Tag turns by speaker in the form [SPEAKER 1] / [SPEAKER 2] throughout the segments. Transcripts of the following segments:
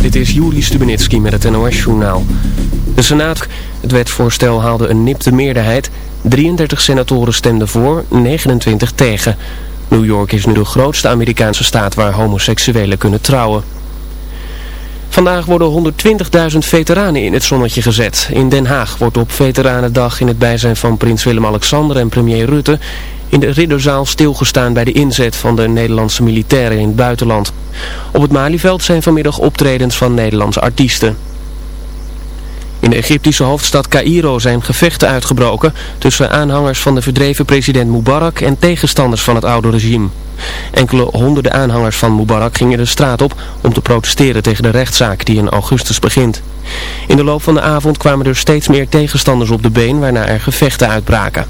[SPEAKER 1] Dit is Juri Stubenitski met het NOS-journaal. De Senaat, het wetsvoorstel haalde een nipte meerderheid. 33 senatoren stemden voor, 29 tegen. New York is nu de grootste Amerikaanse staat waar homoseksuelen kunnen trouwen. Vandaag worden 120.000 veteranen in het zonnetje gezet. In Den Haag wordt op Veteranendag in het bijzijn van prins Willem-Alexander en premier Rutte in de Ridderzaal stilgestaan bij de inzet van de Nederlandse militairen in het buitenland. Op het Malieveld zijn vanmiddag optredens van Nederlandse artiesten. In de Egyptische hoofdstad Cairo zijn gevechten uitgebroken tussen aanhangers van de verdreven president Mubarak en tegenstanders van het oude regime. Enkele honderden aanhangers van Mubarak gingen de straat op om te protesteren tegen de rechtszaak die in augustus begint. In de loop van de avond kwamen er steeds meer tegenstanders op de been waarna er gevechten uitbraken.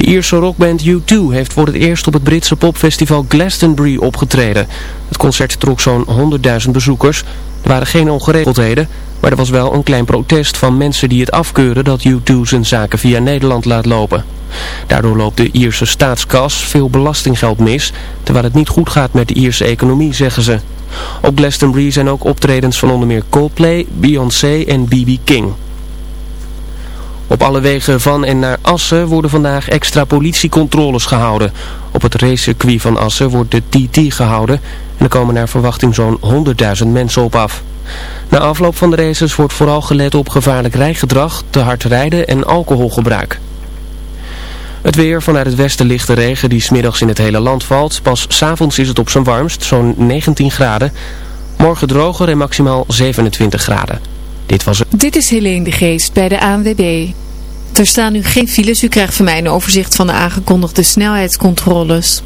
[SPEAKER 1] De Ierse rockband U2 heeft voor het eerst op het Britse popfestival Glastonbury opgetreden. Het concert trok zo'n 100.000 bezoekers. Er waren geen ongeregeldheden, maar er was wel een klein protest van mensen die het afkeuren dat U2 zijn zaken via Nederland laat lopen. Daardoor loopt de Ierse staatskas veel belastinggeld mis, terwijl het niet goed gaat met de Ierse economie, zeggen ze. Op Glastonbury zijn ook optredens van onder meer Coldplay, Beyoncé en B.B. King. Op alle wegen van en naar Assen worden vandaag extra politiecontroles gehouden. Op het racecircuit van Assen wordt de TT gehouden en er komen naar verwachting zo'n 100.000 mensen op af. Na afloop van de races wordt vooral gelet op gevaarlijk rijgedrag, te hard rijden en alcoholgebruik. Het weer vanuit het westen lichte regen die smiddags in het hele land valt. Pas s'avonds is het op zijn warmst, zo'n 19 graden. Morgen droger en maximaal 27 graden. Dit was.
[SPEAKER 2] Dit is Helene de Geest bij de ANWB. Er staan nu geen files. U krijgt van mij een overzicht van de aangekondigde snelheidscontroles.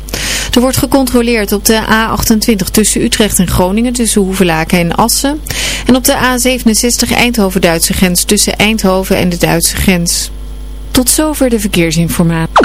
[SPEAKER 2] Er wordt gecontroleerd op de A28 tussen Utrecht en Groningen, tussen Hoevelaken en Assen. En op de A67 Eindhoven-Duitse grens tussen Eindhoven en de Duitse grens. Tot zover de verkeersinformatie.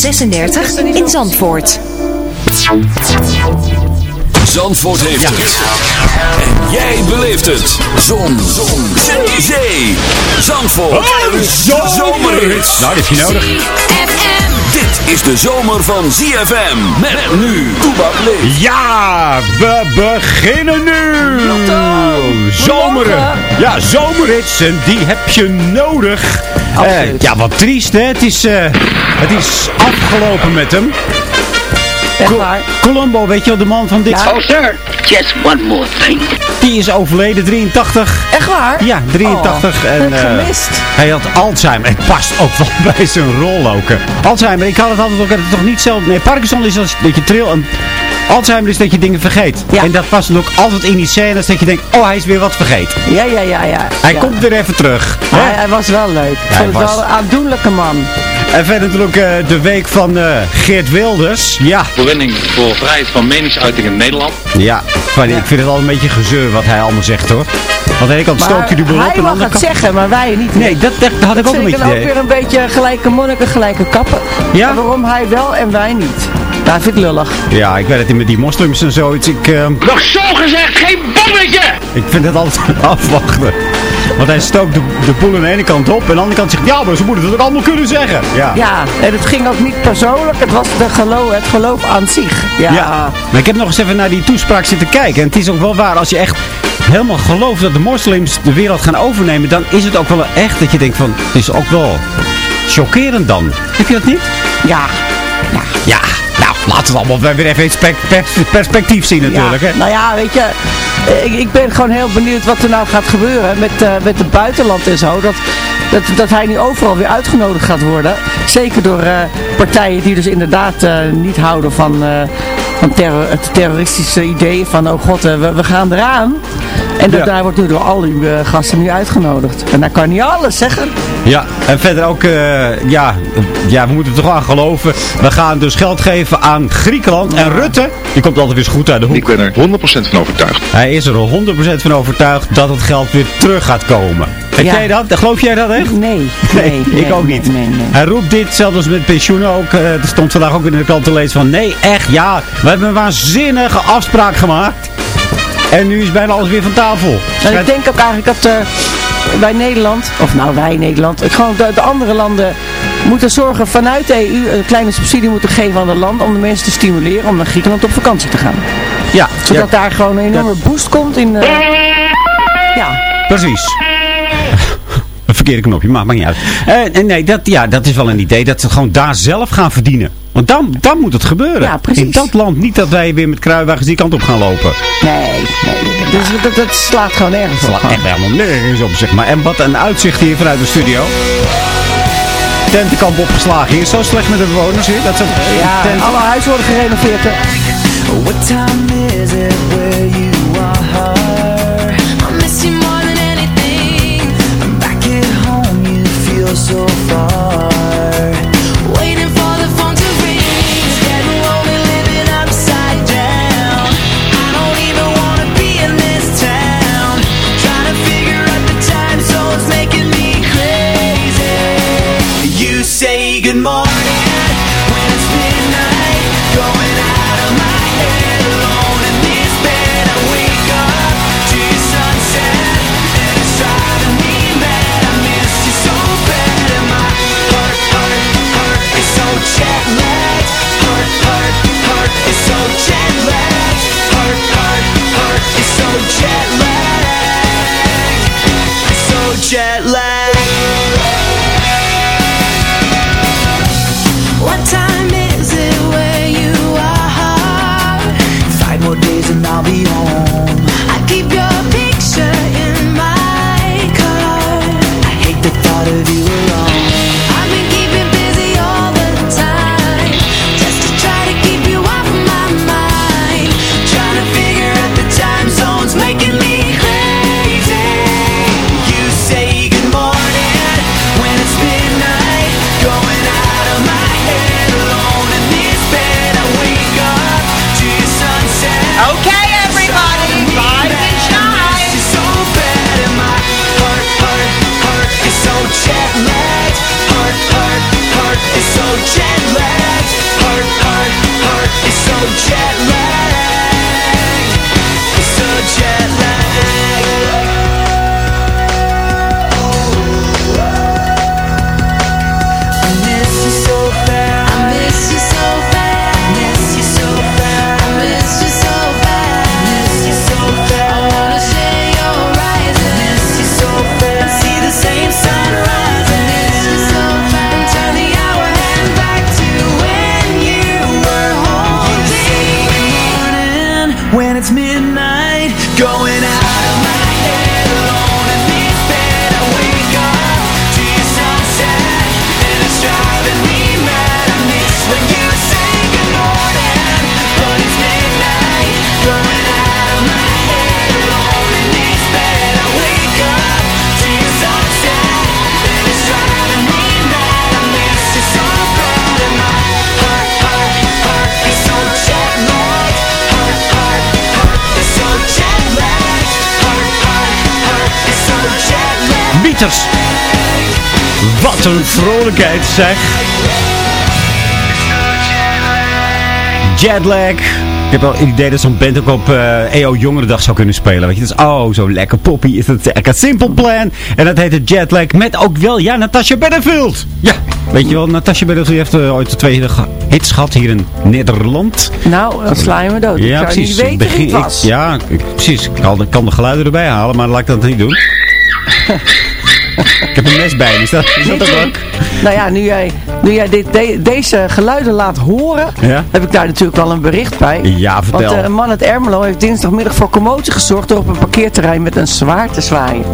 [SPEAKER 3] 36 in Zandvoort.
[SPEAKER 4] Zandvoort heeft het. En jij beleeft het. Zon. Zon. Zee. Zee. Zandvoort. Een zomerhit.
[SPEAKER 5] Nou, dit is je nodig.
[SPEAKER 4] Dit is de zomer van ZFM. Met nu. Toebak leeft.
[SPEAKER 5] Ja, we beginnen nu. Zomeren. Ja, zomerhits. En die heb je nodig. Eh, ja, wat triest, hè. Het is, eh, het is afgelopen met hem.
[SPEAKER 6] Echt waar?
[SPEAKER 5] Columbo, weet je wel, de man van dit...
[SPEAKER 6] Ja.
[SPEAKER 7] Oh, sir. Just one more thing.
[SPEAKER 5] Die is overleden, 83.
[SPEAKER 6] Echt waar?
[SPEAKER 5] Ja, 83.
[SPEAKER 6] Oh,
[SPEAKER 5] en, eh,
[SPEAKER 6] gemist.
[SPEAKER 5] hij had Alzheimer. Het past ook wel bij zijn rol ook. hè. Alzheimer, ik had het altijd ook toch niet zelf. Nee, Parkinson is als dat je tril. En Alzheimer is dat je dingen vergeet.
[SPEAKER 6] Ja.
[SPEAKER 5] En dat past dan ook altijd in die scènes dat je denkt, oh hij is weer wat vergeten.
[SPEAKER 6] Ja, ja, ja, ja.
[SPEAKER 5] Hij
[SPEAKER 6] ja.
[SPEAKER 5] komt weer even terug. hè?
[SPEAKER 6] Hij, hij was wel leuk. Ik
[SPEAKER 5] hij
[SPEAKER 6] het
[SPEAKER 5] was-
[SPEAKER 6] wel een aandoenlijke man.
[SPEAKER 5] En verder natuurlijk eh, de week van eh, Geert Wilders. Ja.
[SPEAKER 8] Overwinning voor vrijheid van meningsuiting in Nederland.
[SPEAKER 5] Ja, maar ik vind het al een beetje gezeur wat hij allemaal zegt hoor. Want aan de ene kant stook je die boel op.
[SPEAKER 6] hij
[SPEAKER 5] de
[SPEAKER 6] mag het
[SPEAKER 5] kant...
[SPEAKER 6] zeggen, maar wij niet.
[SPEAKER 5] Nee, dat, dat, dat had ik ook een beetje
[SPEAKER 6] dan ook weer een beetje gelijke monniken, gelijke kappen.
[SPEAKER 5] Ja?
[SPEAKER 6] En waarom hij wel en wij niet? Daar vind ik lullig.
[SPEAKER 5] Ja, ik weet het niet met die moslims en zoiets. Ik, eh,
[SPEAKER 7] Nog zo gezegd, geen bommetje!
[SPEAKER 5] ik vind het altijd afwachten. Want hij stookt de, de boel aan de ene kant op. En aan de andere kant zegt ja, maar ze moeten het ook allemaal kunnen zeggen. Ja.
[SPEAKER 6] Ja, en het ging ook niet persoonlijk. Het was de geloof, het geloof aan zich. Ja.
[SPEAKER 5] Ja, maar ik heb nog eens even naar die toespraak zitten kijken. En het is ook wel waar, als je echt helemaal gelooft dat de moslims de wereld gaan overnemen, dan is het ook wel echt dat je denkt van, het is ook wel chockerend dan. Heb je dat niet?
[SPEAKER 6] Ja.
[SPEAKER 5] Ja, nou, laten we allemaal weer even iets pe- pers- perspectief zien natuurlijk.
[SPEAKER 6] Ja,
[SPEAKER 5] Hè?
[SPEAKER 6] nou ja, weet je, ik, ik ben gewoon heel benieuwd wat er nou gaat gebeuren met, eh, met het buitenland en zo. Dat, dat, dat hij nu overal weer uitgenodigd gaat worden. Zeker door eh, partijen die dus inderdaad eh, niet houden van, van terror, het terroristische idee van, oh god, we, we gaan eraan. En dat,
[SPEAKER 5] Ja.
[SPEAKER 6] daar wordt nu door al die eh, gasten nu uitgenodigd. En daar kan niet alles zeggen.
[SPEAKER 5] Ja, en verder ook, eh, ja, ja, we moeten er toch aan geloven. We gaan dus geld geven aan Griekenland. En Rutte, die komt altijd weer eens goed uit de hoek.
[SPEAKER 9] Ik ben er 100% van overtuigd.
[SPEAKER 5] Hij is er 100% van overtuigd dat het geld weer terug gaat komen. Heb
[SPEAKER 6] Ja.
[SPEAKER 5] jij dat? Geloof jij dat echt?
[SPEAKER 6] Nee,
[SPEAKER 5] Nee,
[SPEAKER 6] nee,
[SPEAKER 5] ik
[SPEAKER 6] nee,
[SPEAKER 5] ook niet.
[SPEAKER 6] nee, nee.
[SPEAKER 5] Hij roept dit, zelfs als met pensioenen ook. eh, er stond vandaag ook in de krant te lezen van... Nee, echt, ja, we hebben een waanzinnige afspraak gemaakt. En nu is bijna alles weer van tafel.
[SPEAKER 6] Nou, ik denk ook eigenlijk dat eh, wij Nederland, of nou wij Nederland, eh, gewoon de, de andere landen moeten zorgen vanuit de EU een kleine subsidie moeten geven aan de land om de mensen te stimuleren om naar Griekenland op vakantie te gaan.
[SPEAKER 5] Ja,
[SPEAKER 6] Zodat
[SPEAKER 5] ja,
[SPEAKER 6] daar gewoon een enorme boost komt in... eh, ja,
[SPEAKER 5] precies. Een verkeerde knopje, maar maakt niet uit. Eh, en nee, dat, ja, dat is wel een idee dat ze gewoon daar zelf gaan verdienen. Want dan, dan moet het gebeuren.
[SPEAKER 6] Ja, precies.
[SPEAKER 5] In dat land niet dat wij weer met kruiwagens die kant op gaan lopen.
[SPEAKER 6] nee, nee. Dus dat, dat slaat gewoon nergens op.
[SPEAKER 5] slaat echt helemaal nergens op, zeg maar. En wat een uitzicht hier vanuit de studio. Tentenkamp opgeslagen hier. Zo slecht met de bewoners hier. Dat ze
[SPEAKER 6] Ja,
[SPEAKER 5] tent...
[SPEAKER 6] alle huizen worden gerenoveerd. hè.
[SPEAKER 10] What time is it where you more.
[SPEAKER 5] Peters. Wat een vrolijkheid zeg. Jetlag. Ik heb wel het idee dat zo'n band ook op eh EO Jongerendag zou kunnen spelen. Weet je, dat is oh, zo lekker poppy. Is dat een Simple Plan. En dat heet het Jetlag met ook wel, ja, Natasha Bedingfield. Ja, weet je wel, Natasha Bedingfield heeft eh, ooit de twee hits gehad hier in Nederland.
[SPEAKER 6] Nou, dan sla je me dood.
[SPEAKER 5] Ja, precies.
[SPEAKER 6] niet weten
[SPEAKER 5] Begin- ik- ja, ik- precies. Ik kan, de- kan de geluiden erbij halen, maar laat ik dat niet doen. ik heb een mes bij me. Is dat, is dat ook?
[SPEAKER 6] Nou ja, nu jij, nu jij dit, de- deze geluiden laat horen,
[SPEAKER 5] Ja?
[SPEAKER 6] heb ik daar natuurlijk wel een bericht bij.
[SPEAKER 5] Ja, vertel.
[SPEAKER 6] Want eh, een man uit Ermelo heeft dinsdagmiddag voor commotie gezorgd door op een parkeerterrein met een zwaard te zwaaien.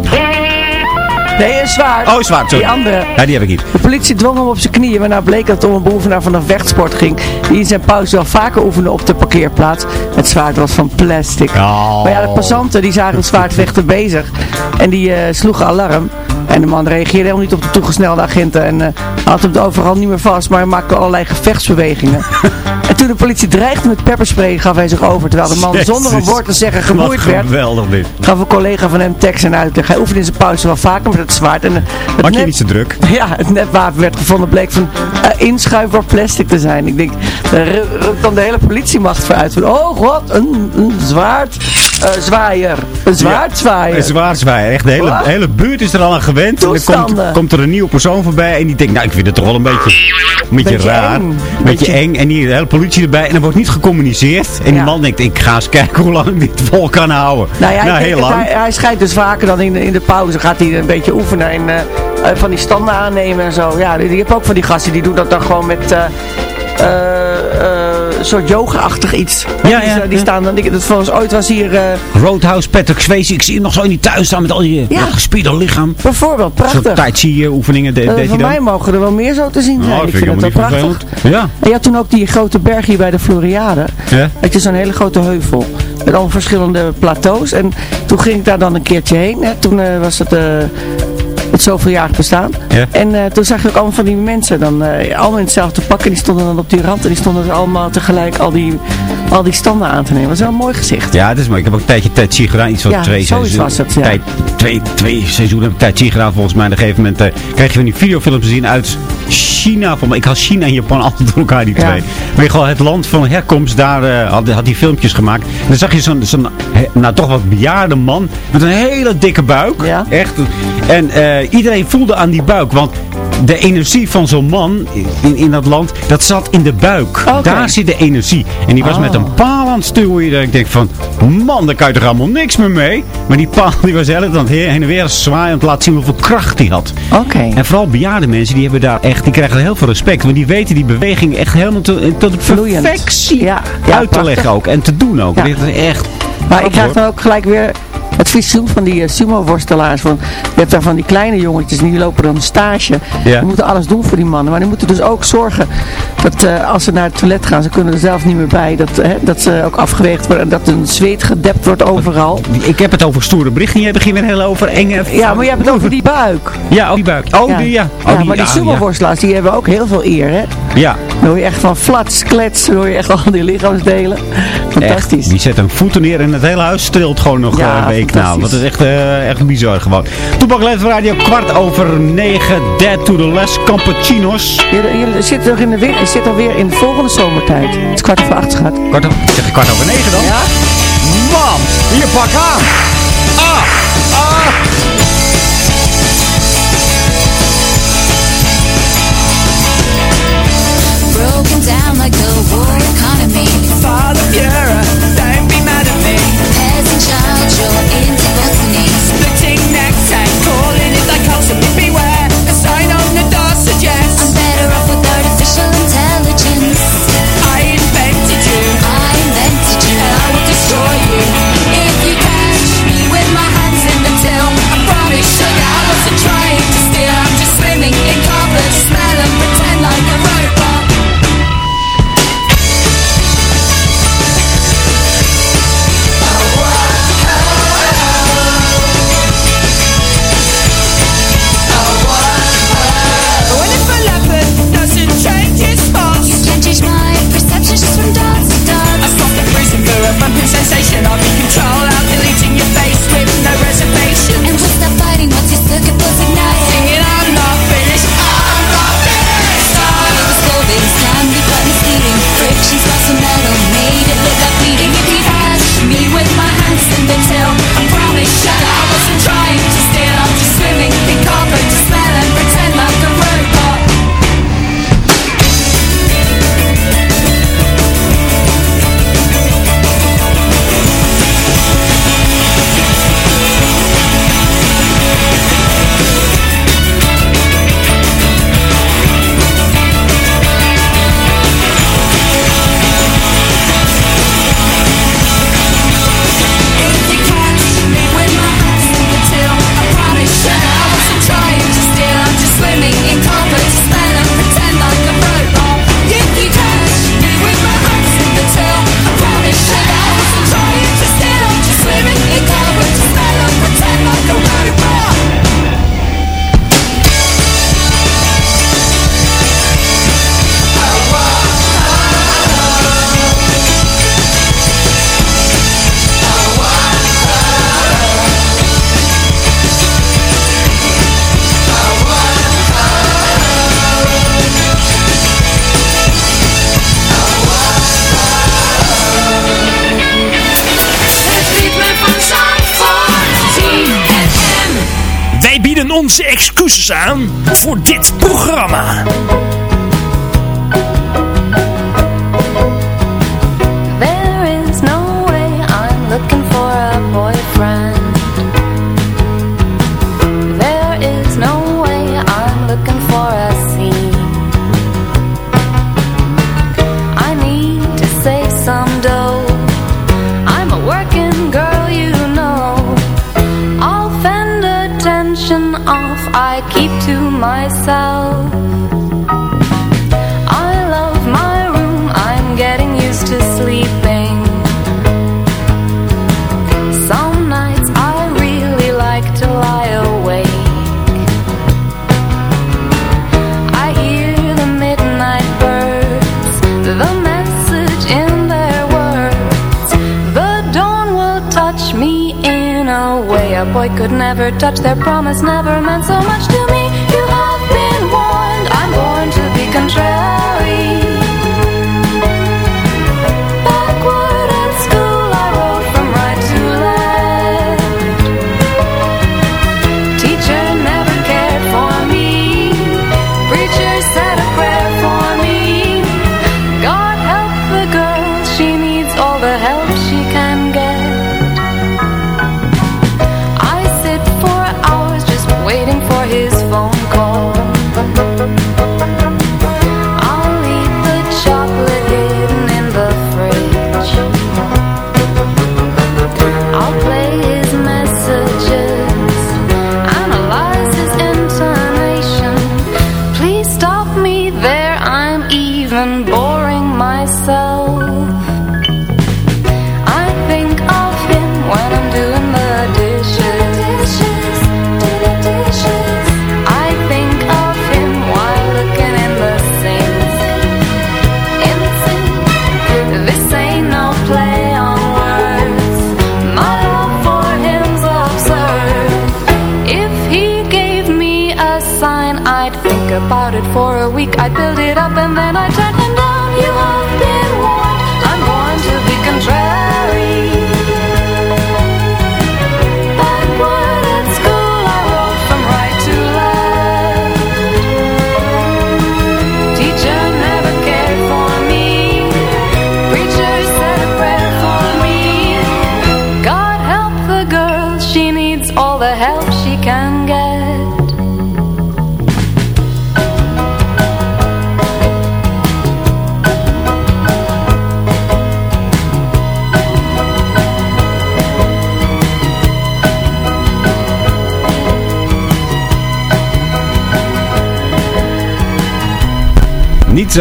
[SPEAKER 6] Nee, een zwaard.
[SPEAKER 5] Oh, zwaard, sorry.
[SPEAKER 6] Die andere.
[SPEAKER 5] Ja, die heb ik niet.
[SPEAKER 6] De politie dwong hem op zijn knieën, waarna bleek dat het om een beoefenaar van een vechtsport ging, die in zijn pauze wel vaker oefende op de parkeerplaats. Het zwaard was van plastic.
[SPEAKER 5] Oh.
[SPEAKER 6] Maar ja, de passanten die zagen het zwaardvechten bezig en die eh, sloegen alarm. En de man reageerde helemaal niet op de toegesnelde agenten en eh, had hem overal niet meer vast, maar hij maakte allerlei gevechtsbewegingen. en toen de politie dreigde met pepperspray, gaf hij zich over, terwijl de man
[SPEAKER 5] Jezus.
[SPEAKER 6] zonder een woord te zeggen geboeid werd.
[SPEAKER 5] geweldig dit.
[SPEAKER 6] Gaf een collega van hem tekst en uitleg. Hij oefende in zijn pauze wel vaker met het zwaard. En eh, het
[SPEAKER 5] Maak je
[SPEAKER 6] net-
[SPEAKER 5] niet zo druk.
[SPEAKER 6] Ja, het netwapen werd gevonden bleek van uh, inschuifbaar plastic te zijn. Ik denk, daar rukt dan de hele politiemacht voor uit. Van, oh god, een, een zwaard eh, zwaaier. Een zwaardzwaaier.
[SPEAKER 5] Een zwaardzwaaier. Echt, de hele, de hele buurt is er al aan gewend. En dan komt, komt er een nieuwe persoon voorbij en die denkt, nou ik vind het toch wel een beetje, een beetje,
[SPEAKER 6] Beetje
[SPEAKER 5] raar.
[SPEAKER 6] eng.
[SPEAKER 5] Een beetje
[SPEAKER 6] Beetje-
[SPEAKER 5] eng. En die de hele politie erbij en er wordt niet gecommuniceerd. En die man denkt, ik ga eens kijken hoe lang ik dit vol kan houden.
[SPEAKER 6] Nou ja, denk
[SPEAKER 5] heel lang.
[SPEAKER 6] Hij, hij schijnt dus vaker dan in de, in de pauze. Gaat hij een beetje oefenen en eh, eh, van die standen aannemen en zo. Ja, je hebt ook van die gasten die doen dat dan gewoon met soort yoga-achtig iets.
[SPEAKER 5] Ja,
[SPEAKER 6] die,
[SPEAKER 5] ja,
[SPEAKER 6] die
[SPEAKER 5] ja.
[SPEAKER 6] staan dan, die- dat volgens ooit was hier eh,
[SPEAKER 5] Roadhouse, Patrick Swayze, ik zie hem nog zo in die tuin staan met al die
[SPEAKER 6] Ja.
[SPEAKER 5] ja. gespierde lichaam.
[SPEAKER 6] bijvoorbeeld
[SPEAKER 5] Zo'n
[SPEAKER 6] prachtig.
[SPEAKER 5] tai chi eh, oefeningen de,
[SPEAKER 6] Eh,
[SPEAKER 5] deed
[SPEAKER 6] mij mogen er wel meer zo te zien zijn.
[SPEAKER 5] Oh,
[SPEAKER 6] ik
[SPEAKER 5] vind
[SPEAKER 6] vind
[SPEAKER 5] ik
[SPEAKER 6] het wel prachtig.
[SPEAKER 5] Ja.
[SPEAKER 6] En je had toen ook die grote berg hier bij de Floriade.
[SPEAKER 5] Ja.
[SPEAKER 6] Weet je, zo'n hele grote heuvel. Met allemaal verschillende plateaus. En toen ging ik daar dan een keertje heen. Hè. Toen eh, was het... het zoveeljarig bestaan.
[SPEAKER 5] Ja.
[SPEAKER 6] En eh, toen zag je ook allemaal van die mensen dan eh, allemaal in hetzelfde pak. En die stonden dan op die rand. En die stonden dus allemaal tegelijk al die, al die standen aan te nemen. Dat was wel een mooi gezicht.
[SPEAKER 5] Ja, het is mooi. Ik heb ook een tijdje Tai Chi gedaan. Iets van
[SPEAKER 6] Ja,
[SPEAKER 5] twee seizoenen.
[SPEAKER 6] was het, ja.
[SPEAKER 5] Tijd- twee, twee seizoenen heb ik Tai Chi gedaan volgens mij. En op een gegeven moment eh, krijg je van die videofilms te zien uit China. Ik had China en Japan altijd door elkaar, die
[SPEAKER 6] Ja.
[SPEAKER 5] twee. Maar je gewoon het land van herkomst, daar had, had die filmpjes gemaakt. En dan zag je zo'n, zo'n nou toch wat bejaarde man met een hele dikke buik.
[SPEAKER 6] Ja.
[SPEAKER 5] Echt. En iedereen voelde aan die buik. Want de energie van zo'n man in, in dat land, dat zat in de buik. Daar zit de energie. En die was
[SPEAKER 6] Oh.
[SPEAKER 5] met een paal aan het stuwen. Dat ik denk van, man, daar kan je toch allemaal niks meer mee. Maar die paal die was aan het heen en weer zwaaien om te laten zien hoeveel kracht hij had.
[SPEAKER 6] Oké.
[SPEAKER 5] En vooral bejaarde mensen, die hebben daar echt, die krijgen heel veel respect. Want die weten die beweging echt helemaal tot perfectie
[SPEAKER 6] Ja, ja,
[SPEAKER 5] uit te leggen ook. En te doen ook.
[SPEAKER 6] Ja.
[SPEAKER 5] Dit is echt...
[SPEAKER 6] Maar ik krijg dan ook gelijk weer het visioen van die eh, sumo-worstelaars. Want je hebt daar van die kleine jongetjes en die lopen dan stage.
[SPEAKER 5] Ja.
[SPEAKER 6] Die moeten alles doen voor die mannen. Maar die moeten dus ook zorgen dat eh, als ze naar het toilet gaan, ze kunnen er zelf niet meer bij. Dat, hè, dat ze ook afgeweegd worden en dat hun zweet gedept wordt overal.
[SPEAKER 5] Ik heb het over stoere berichten. Jij begint weer heel over enge...
[SPEAKER 6] Ja, maar je hebt het over die buik.
[SPEAKER 5] Ja, oh, die buik. Oh, die, ja. Oh,
[SPEAKER 6] ja,
[SPEAKER 5] die,
[SPEAKER 6] maar die
[SPEAKER 5] ja,
[SPEAKER 6] sumo-worstelaars die hebben ook heel veel eer. Hè?
[SPEAKER 5] Ja,
[SPEAKER 6] Dan hoor je echt van flats, klets, dan hoor je echt al die lichaamsdelen. Fantastisch.
[SPEAKER 5] Echt, die zet een voeten neer en het hele huis trilt gewoon nog
[SPEAKER 6] Ja,
[SPEAKER 5] eh, een week na. Dat is echt, eh, echt bizar gewoon. Toepak Leef Radio, kwart over negen. Dead to the less cappuccino's.
[SPEAKER 6] Je, je zit nog in de weer, je zit alweer in de volgende zomertijd. Het is kwart over acht, schat.
[SPEAKER 5] Kwart over, zeg je kwart over negen dan?
[SPEAKER 6] Ja?
[SPEAKER 5] Man, hier pak aan.
[SPEAKER 11] Broken down like the war economy.
[SPEAKER 12] Sam? Touch. Their promise never meant so much to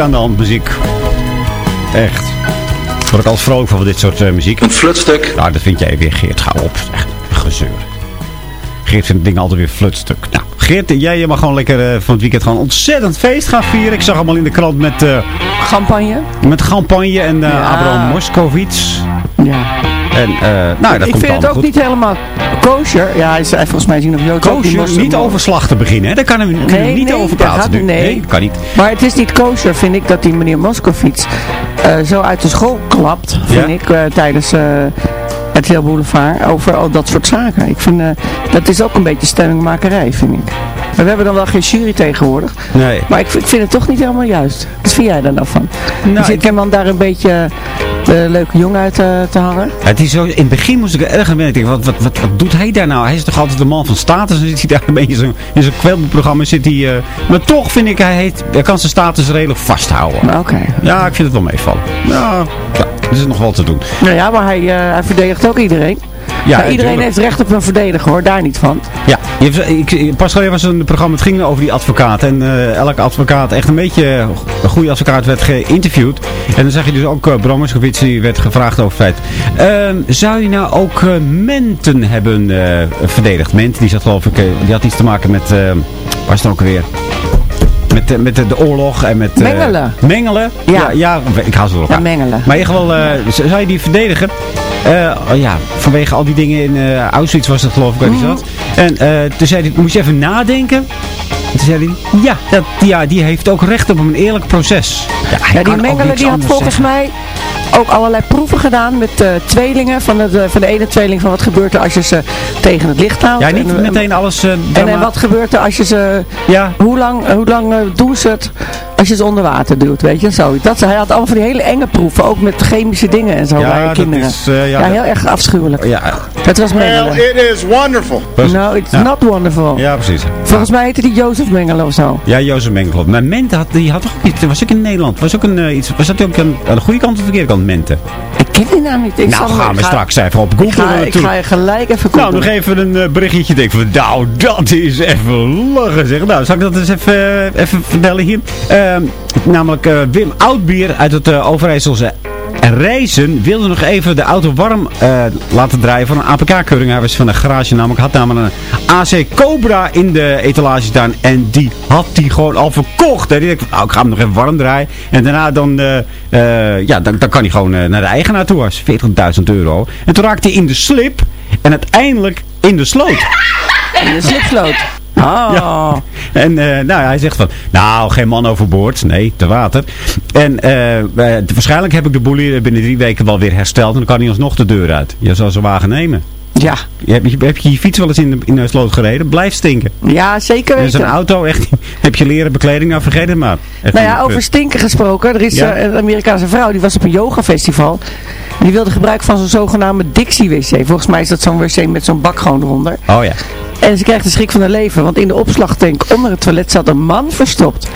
[SPEAKER 5] Aan de hand muziek. Echt. Word ik als vrolijk van dit soort eh, muziek. Een flutstuk. Nou, dat vind jij weer, Geert. Ga op. Echt gezeur. Geert vindt dingen altijd weer flutstuk. Nou, Geert, jij mag gewoon lekker eh, van het weekend gewoon ontzettend feest gaan vieren. Ik zag allemaal in de krant met... eh,
[SPEAKER 6] Champagne?
[SPEAKER 5] met champagne en eh,
[SPEAKER 6] Ja.
[SPEAKER 5] Abraham Moskowitz.
[SPEAKER 6] Ja.
[SPEAKER 5] En, eh, nou, dat
[SPEAKER 6] ik
[SPEAKER 5] komt
[SPEAKER 6] vind het ook
[SPEAKER 5] goed.
[SPEAKER 6] niet helemaal kosher. Ja, hij is hij volgens mij zien Jood ook
[SPEAKER 5] Kosher,
[SPEAKER 6] moslim-
[SPEAKER 5] niet over slag te beginnen. Hè? Daar kan we kunnen we
[SPEAKER 6] Nee,
[SPEAKER 5] niet
[SPEAKER 6] nee,
[SPEAKER 5] over praten nu.
[SPEAKER 6] nee.
[SPEAKER 5] kan niet.
[SPEAKER 6] Maar het is niet kosher, vind ik, dat die meneer Moskovits eh, zo uit de school klapt, vind
[SPEAKER 5] Ja?
[SPEAKER 6] ik, eh, tijdens eh het heel boulevard, over al dat soort zaken. Ik vind, dat is ook een beetje stemmingmakerij, vind ik. Maar we hebben dan wel geen jury tegenwoordig.
[SPEAKER 5] Nee.
[SPEAKER 6] Maar ik, vind- ik vind het toch niet helemaal juist. Wat vind jij daar nou van?
[SPEAKER 5] Nou,
[SPEAKER 6] zit hem dan daar een beetje leuke jongen uit eh, te hangen?
[SPEAKER 5] Het is zo, in het begin moest ik er erg aan wennen. Ik denk, wat, wat, wat, wat doet hij daar nou? Hij is toch altijd de man van status. En zit hij daar een beetje zo, in zijn kwelprogramma zit hij... eh, maar toch vind ik, hij, heeft, hij kan zijn status redelijk vasthouden.
[SPEAKER 6] Oké.
[SPEAKER 5] Ja, ik vind het wel meevallen. Ja, ja, er is nog wel te doen.
[SPEAKER 6] Nou ja, maar hij, eh, hij verdedigt ook iedereen.
[SPEAKER 5] Ja,
[SPEAKER 6] iedereen heeft recht op een verdediger hoor, daar niet van.
[SPEAKER 5] Ja, je ik, pas geleden was een programma, het ging over die advocaat. En eh, elke advocaat, echt een beetje een goede advocaat, werd geïnterviewd. En dan zag je dus ook, uh, die werd gevraagd over het feit. ehm, zou je nou ook eh, Menten hebben verdedigd? Ment, die zat geloof ik, die had iets te maken met, is het ook weer? Met, eh, met de, de oorlog en met... eh,
[SPEAKER 6] Mengelen.
[SPEAKER 5] Mengelen? Ja. ja, ik hou ze erop.
[SPEAKER 6] Ja, mengelen.
[SPEAKER 5] Maar in ieder geval, eh, zou je die verdedigen? Eh, oh ja, vanwege al die dingen in eh, Auschwitz was het geloof ik waar hij zat. En eh, toen zei hij, moest je even nadenken? En toen zei hij, ja, dat, ja, die heeft ook recht op een eerlijk proces. Ja, hij
[SPEAKER 6] Ja, die mengelen die had volgens
[SPEAKER 5] zeggen.
[SPEAKER 6] mij ook allerlei proeven gedaan met eh, tweelingen. Van, het, eh, van de ene tweeling van wat gebeurt er als je ze tegen het licht houdt.
[SPEAKER 5] Ja, niet
[SPEAKER 6] En, eh,
[SPEAKER 5] meteen alles... eh,
[SPEAKER 6] en,
[SPEAKER 5] drama-
[SPEAKER 6] en wat gebeurt er als je ze...
[SPEAKER 5] Ja.
[SPEAKER 6] Hoe lang, hoe lang doen ze het als je ze onder water duwt, weet je? Zo. Dat, hij had allemaal van die hele enge proeven. Ook met chemische dingen en zo
[SPEAKER 5] Ja,
[SPEAKER 6] bij kinderen.
[SPEAKER 5] is, eh, ja,
[SPEAKER 6] ja,
[SPEAKER 5] dat-
[SPEAKER 6] heel erg afschuwelijk.
[SPEAKER 5] Ja,
[SPEAKER 6] Het was Mengele.
[SPEAKER 13] Well, it is wonderful.
[SPEAKER 6] No, it's
[SPEAKER 5] Ja.
[SPEAKER 6] not wonderful.
[SPEAKER 5] ja, precies.
[SPEAKER 6] Volgens mij heette die Jozef Mengele of zo.
[SPEAKER 5] Ja, Jozef Mengel. Maar Mente had, die had toch ook iets... Was ook in Nederland. Was ook een, eh, iets... Was dat ook een, aan de goede kant of de verkeerde kant, Mente?
[SPEAKER 6] Ik ken die naam niet. Ik
[SPEAKER 5] nou,
[SPEAKER 6] zal hem-
[SPEAKER 5] gaan we
[SPEAKER 6] ik ga-
[SPEAKER 5] straks even op
[SPEAKER 6] Ik
[SPEAKER 5] Google
[SPEAKER 6] ga, ik ga je gelijk even
[SPEAKER 5] Nou, nog even een eh, berichtje. Denk van, nou, dat is even lachen zeg. Nou, zal ik dat eens even, even vertellen hier? Namelijk eh, Wim Oudbier uit het eh Overijsselse Reizen wilde nog even de auto warm eh, laten draaien voor een APK-keuring. Hij was van de garage namelijk, had namelijk een AC Cobra in de etalage staan. En die had hij gewoon al verkocht. En die dacht, van, nou, ik ga hem nog even warm draaien. En daarna dan, ja, dan, kan hij gewoon naar de eigenaar toe. Is 40.000 euro. En toen raakte hij in de slip. En uiteindelijk in de sloot.
[SPEAKER 6] In de slipsloot.
[SPEAKER 5] Ja. En eh, nou, hij zegt van, nou, geen man overboord. Nee, te water. En eh, waarschijnlijk heb ik de boel hier binnen drie weken wel weer hersteld. En dan kan hij alsnog de deur uit. Je zal zijn wagen nemen.
[SPEAKER 6] Ja.
[SPEAKER 5] Je, heb je je fiets wel eens in de, in de sloot gereden? Blijft stinken.
[SPEAKER 6] Ja, zeker
[SPEAKER 5] En zijn
[SPEAKER 6] weten.
[SPEAKER 5] auto, echt, heb je leren bekleding? Nou, vergeet het maar. Echt
[SPEAKER 6] Nou ja, over stinken gesproken. Er is
[SPEAKER 5] Ja.
[SPEAKER 6] eh, een Amerikaanse vrouw, die was op een yogafestival. Die wilde gebruik van zo'n zogenaamde Dixie-wc. Volgens mij is dat zo'n wc met zo'n bak gewoon eronder.
[SPEAKER 5] Oh ja.
[SPEAKER 6] En ze krijgt de schrik van haar leven, want in de opslagtank onder het toilet zat een man verstopt.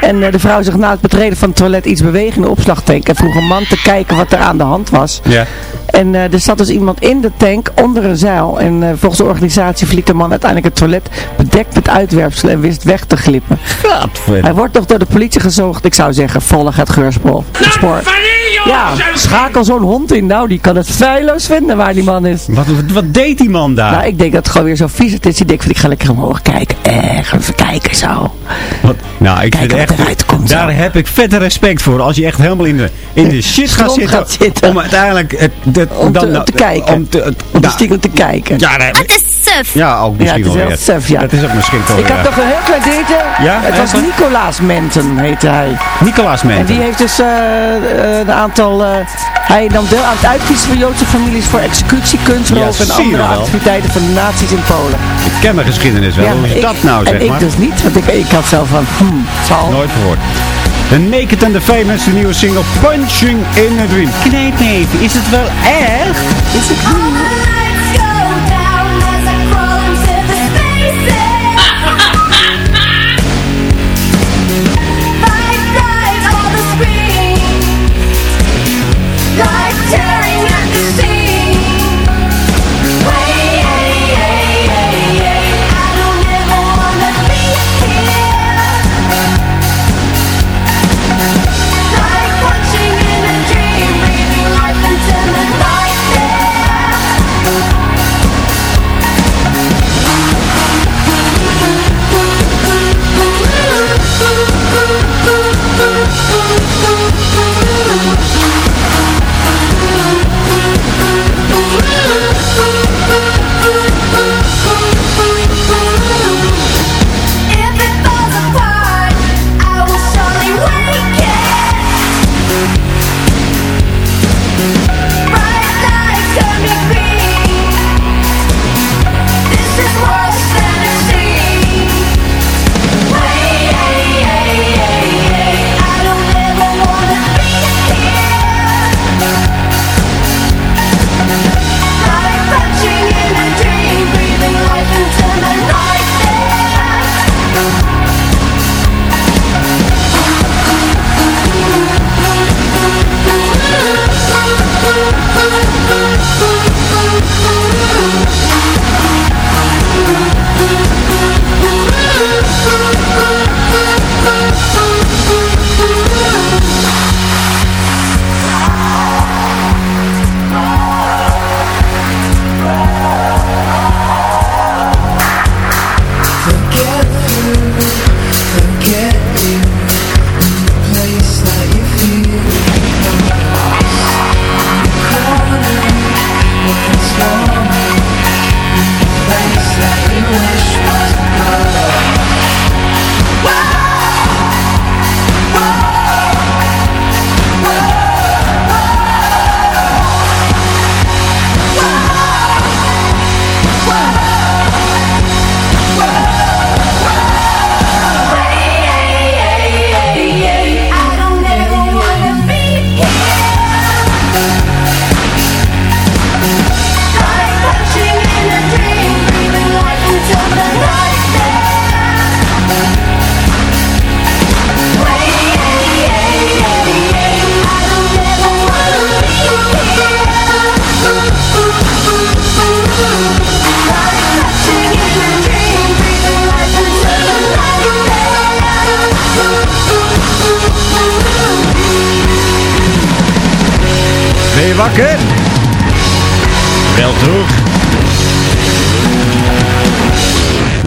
[SPEAKER 6] En eh, de vrouw zag na het betreden van het toilet iets bewegen in de opslagtank. En vroeg een man te kijken wat er aan de hand was.
[SPEAKER 5] Ja.
[SPEAKER 6] En eh, er zat dus iemand in de tank onder een zeil. En eh, volgens de organisatie verliet de man uiteindelijk het toilet bedekt met uitwerpselen en wist weg te glippen. Hij wordt nog door de politie gezocht. Ik zou zeggen, volg het geurspoor. Spoor. Ja, schakel zo'n hond in. Nou, die kan het feilloos vinden waar die man is.
[SPEAKER 5] Wat, wat, wat deed die man daar?
[SPEAKER 6] Nou, ik denk dat het gewoon weer zo vies het is. Die denkt van, ik ga lekker omhoog kijken. Eh, even kijken zo.
[SPEAKER 5] Wat, nou, ik vind
[SPEAKER 6] wat
[SPEAKER 5] echt,
[SPEAKER 6] eruit komt
[SPEAKER 5] daar
[SPEAKER 6] zo.
[SPEAKER 5] heb ik vette respect voor. Als je echt helemaal in de, in de shit gaat zitten,
[SPEAKER 6] gaat zitten.
[SPEAKER 5] Om uiteindelijk het, het-
[SPEAKER 6] Om te,
[SPEAKER 5] dan,
[SPEAKER 6] om te kijken.
[SPEAKER 5] Om te, het-
[SPEAKER 6] Om te
[SPEAKER 5] nou,
[SPEAKER 6] stiekem te kijken.
[SPEAKER 5] ja, heb ik-
[SPEAKER 12] Suf.
[SPEAKER 5] ja, ook misschien
[SPEAKER 6] Ja, het is
[SPEAKER 5] wel
[SPEAKER 6] suf, ja.
[SPEAKER 5] Dat is ook misschien wel
[SPEAKER 6] Ik heb nog een heel klein dingetje.
[SPEAKER 5] Ja?
[SPEAKER 6] Het was? Nicolaas Menten, heette hij.
[SPEAKER 5] Nicolaas
[SPEAKER 6] En
[SPEAKER 5] Menten.
[SPEAKER 6] die heeft dus eh, eh, een aantal... eh, hij deel aan het uitkiezen van Joodse families voor executie, kunstroof
[SPEAKER 5] Ja,
[SPEAKER 6] en andere activiteiten van de nazi's in Polen.
[SPEAKER 5] Ik ken mijn geschiedenis wel. Hoe is
[SPEAKER 6] ik-
[SPEAKER 5] dat nou,
[SPEAKER 6] en
[SPEAKER 5] zeg
[SPEAKER 6] ik
[SPEAKER 5] maar?
[SPEAKER 6] dus niet, want ik, ik had zo van, hmm, zal.
[SPEAKER 5] Nooit gehoord. The Naked and the Famous, de nieuwe single Punching in a Dream. Kneedneef, is het wel echt?
[SPEAKER 6] Is het
[SPEAKER 11] Life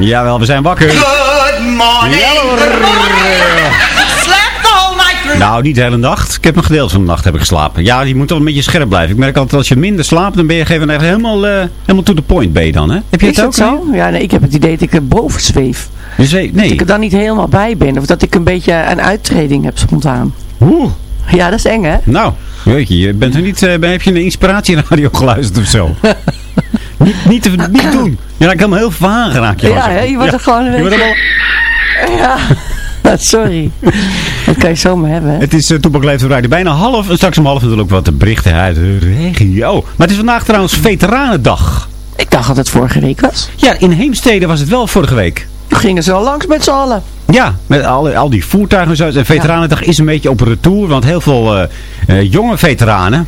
[SPEAKER 5] Jawel, we zijn wakker.
[SPEAKER 14] Good morning.
[SPEAKER 5] Ja.
[SPEAKER 14] Good morning. Slept night.
[SPEAKER 5] Nou, niet de hele nacht. Ik heb een gedeelte van de nacht heb ik geslapen. Ja, je moet wel een beetje scherp blijven. Ik merk altijd als je minder slaapt, dan ben je even echt helemaal, eh, helemaal to the point ben je dan, hè? Heb je
[SPEAKER 6] Is
[SPEAKER 5] het
[SPEAKER 6] dat
[SPEAKER 5] ook
[SPEAKER 6] zo? Ja, nee, ik heb het idee dat ik er boven zweef.
[SPEAKER 5] Dus, eh,
[SPEAKER 6] Dat
[SPEAKER 5] nee.
[SPEAKER 6] ik er dan niet helemaal bij ben. Of dat ik een beetje een uittreding heb spontaan.
[SPEAKER 5] Oeh.
[SPEAKER 6] Ja, dat is eng, hè?
[SPEAKER 5] Nou, weet je, je bent er niet, eh, ben- heb je een inspiratieradio geluisterd of zo? niet, niet, te- niet doen. Je raakt helemaal heel verhaan geraakt. je
[SPEAKER 6] Ja, je wordt er gewoon een beetje- Ja, sorry. dat kan je zomaar hebben, hè?
[SPEAKER 5] Het is uh, Toepak Leeft Rijden bijna half. En straks om half natuurlijk wat de berichten uit de regio. Maar het is vandaag trouwens Veteranendag.
[SPEAKER 6] Ik dacht dat het vorige week was.
[SPEAKER 5] Ja, in Heemstede was het wel vorige week.
[SPEAKER 6] Toen gingen ze al langs met z'n allen.
[SPEAKER 5] Ja, met al, al die voertuigen en zo. En Veteranendag is een beetje op retour. Want heel veel eh, eh, jonge veteranen.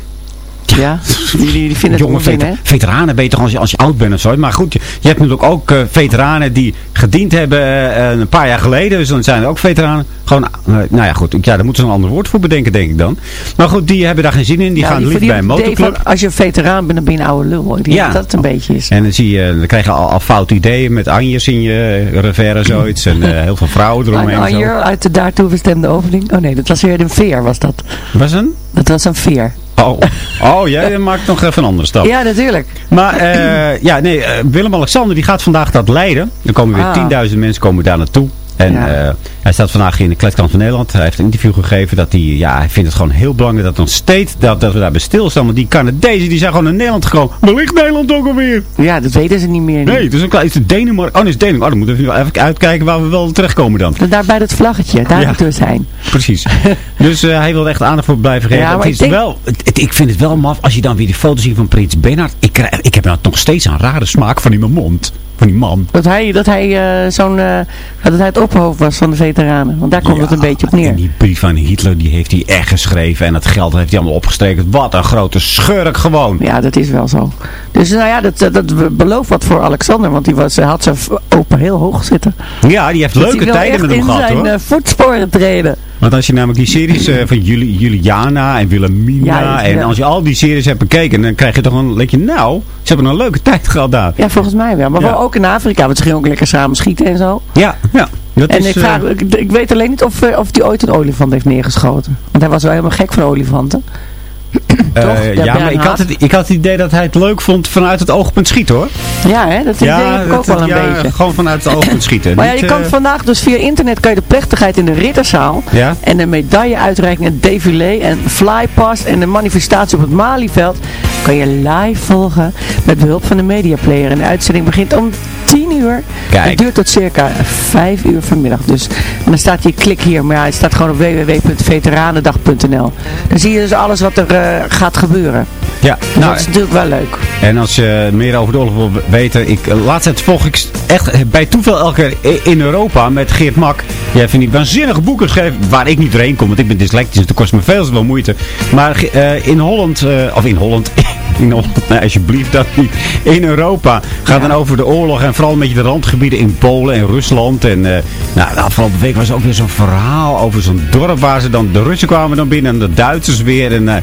[SPEAKER 6] Ja, die, die vinden het
[SPEAKER 5] jonge
[SPEAKER 6] onzin,
[SPEAKER 5] veta-
[SPEAKER 6] hè?
[SPEAKER 5] veteranen toch als je, als je oud bent of zo. Maar goed, je, je hebt natuurlijk ook eh, veteranen die gediend hebben eh, een paar jaar geleden. Dus dan zijn er ook veteranen. Gewoon, eh, nou ja goed, ja, daar moeten ze een ander woord voor bedenken denk ik dan. Maar goed, die hebben daar geen zin in. Die
[SPEAKER 6] Nou,
[SPEAKER 5] gaan liever bij een
[SPEAKER 6] het
[SPEAKER 5] motorclub.
[SPEAKER 6] van, als je een veteraan bent, dan ben je een oude lul. hoor. Denk
[SPEAKER 5] Ja.
[SPEAKER 6] dat het een beetje is.
[SPEAKER 5] En dan, zie je, dan krijg je al, al foute ideeën met Anjes in je revers zoiets. En heel veel vrouwen eromheen.
[SPEAKER 6] Anjer uit de daartoe bestemde opening. Oh nee, dat was weer een veer, was dat.
[SPEAKER 5] Was een?
[SPEAKER 6] Dat was een veer.
[SPEAKER 5] Oh, oh jij maakt nog even een andere stap.
[SPEAKER 6] Ja, natuurlijk.
[SPEAKER 5] Maar eh, ja, nee, eh, Willem-Alexander die gaat vandaag dat leiden. Er komen weer
[SPEAKER 6] Ah.
[SPEAKER 5] 10.000 mensen komen daar naartoe. En
[SPEAKER 6] Ja.
[SPEAKER 5] eh, hij staat vandaag in de kletkant van Nederland. Hij heeft een interview gegeven dat hij, ja, hij vindt het gewoon heel belangrijk dat ons steeds, dat, dat we daarbij stilstaan. Want die Canadezen die zijn gewoon naar Nederland gekomen. Ligt Nederland ook alweer?
[SPEAKER 6] Ja, dat weten ze niet meer.
[SPEAKER 5] Nee, het is een klein, is het Denemarken? Oh, nee, het is Denemarken. Oh, dan moeten we even uitkijken waar we wel terechtkomen dan.
[SPEAKER 6] Daar bij dat vlaggetje, daar
[SPEAKER 5] Ja.
[SPEAKER 6] moeten we zijn.
[SPEAKER 5] Precies. dus eh, hij wil echt aandacht voor blijven geven.
[SPEAKER 6] Ja, maar
[SPEAKER 5] het
[SPEAKER 6] ik
[SPEAKER 5] is
[SPEAKER 6] denk-
[SPEAKER 5] wel, het, het- ik vind het wel maf als je dan weer die foto's ziet van Prins Bernhard. Ik, krijg, ik heb nou nog steeds een rare smaak van in mijn mond. Van die man.
[SPEAKER 6] Dat hij, dat hij, eh, zo'n, eh, dat hij het opperhoofd was van de veteranen. Want daar komt het een beetje op neer.
[SPEAKER 5] En die brief van Hitler, die heeft hij echt geschreven. En dat geld heeft hij allemaal opgestreken. Wat een grote schurk gewoon.
[SPEAKER 6] Ja, dat is wel zo. Dus nou ja, dat, dat, belooft wat voor Alexander. Want die was, hij had zijn opa heel hoog zitten.
[SPEAKER 5] Ja, die heeft
[SPEAKER 6] Dat
[SPEAKER 5] leuke tijden met hem
[SPEAKER 6] in
[SPEAKER 5] gehad
[SPEAKER 6] zijn
[SPEAKER 5] hoor.
[SPEAKER 6] eh, voetsporen treden.
[SPEAKER 5] Want als je namelijk die series eh, van Juli, Juliana en Wilhelmina.
[SPEAKER 6] Ja, dat-
[SPEAKER 5] en als je al die series hebt bekeken. Dan krijg je toch een, je, nou, ze hebben een leuke tijd gehad daar.
[SPEAKER 6] Ja, volgens mij wel. Maar wel ook in Afrika. Want ze gingen ook lekker samen schieten en zo.
[SPEAKER 5] Ja, ja. Dat
[SPEAKER 6] en
[SPEAKER 5] is,
[SPEAKER 6] ik,
[SPEAKER 5] eh,
[SPEAKER 6] vraag, ik, ik weet alleen niet of, eh, of hij ooit een olifant heeft neergeschoten. Want hij was wel helemaal gek van olifanten.
[SPEAKER 5] Eh,
[SPEAKER 6] toch? Ja,
[SPEAKER 5] ja, maar ik had, het, ik had het idee dat hij het leuk vond vanuit het oogpunt schieten hoor.
[SPEAKER 6] Ja, hè? dat idee heb ik ook wel een
[SPEAKER 5] ja,
[SPEAKER 6] beetje.
[SPEAKER 5] gewoon vanuit het oogpunt schieten.
[SPEAKER 6] Maar ja, je kan
[SPEAKER 5] eh,
[SPEAKER 6] vandaag dus via internet kan je de plechtigheid in de ridderzaal en de medailleuitreiking, het défilé en flypast en de manifestatie op het Malieveld kan je live volgen met behulp van de mediaplayer. En de uitzending begint om 10 uur
[SPEAKER 5] Kijk.
[SPEAKER 6] en duurt tot circa 5 uur vanmiddag. Dus en dan staat hier klik hier, maar ja, het staat gewoon op www.veteranendag.nl. Dan zie je dus alles wat er eh, gaat gebeuren.
[SPEAKER 5] Ja,
[SPEAKER 6] Dus
[SPEAKER 5] nou,
[SPEAKER 6] dat is natuurlijk wel leuk.
[SPEAKER 5] En als je meer over de oorlog wil weten, ik, eh, laatst tijd volg ik echt bij toeval elke keer in Europa met Geert Mak. Heeft van die waanzinnige boeken geschreven, waar ik niet doorheen kom, want ik ben dyslectisch, dus het kost me veel te veel moeite. Maar eh, in Holland, eh, of in Holland, in Holland, nee, alsjeblieft dat niet, in Europa gaat dan over de oorlog en vooral een beetje de randgebieden in Polen en Rusland. En eh, nou, de afgelopen week was er ook weer zo'n verhaal over zo'n dorp waar ze dan, de Russen kwamen dan binnen en de Duitsers weer. En eh,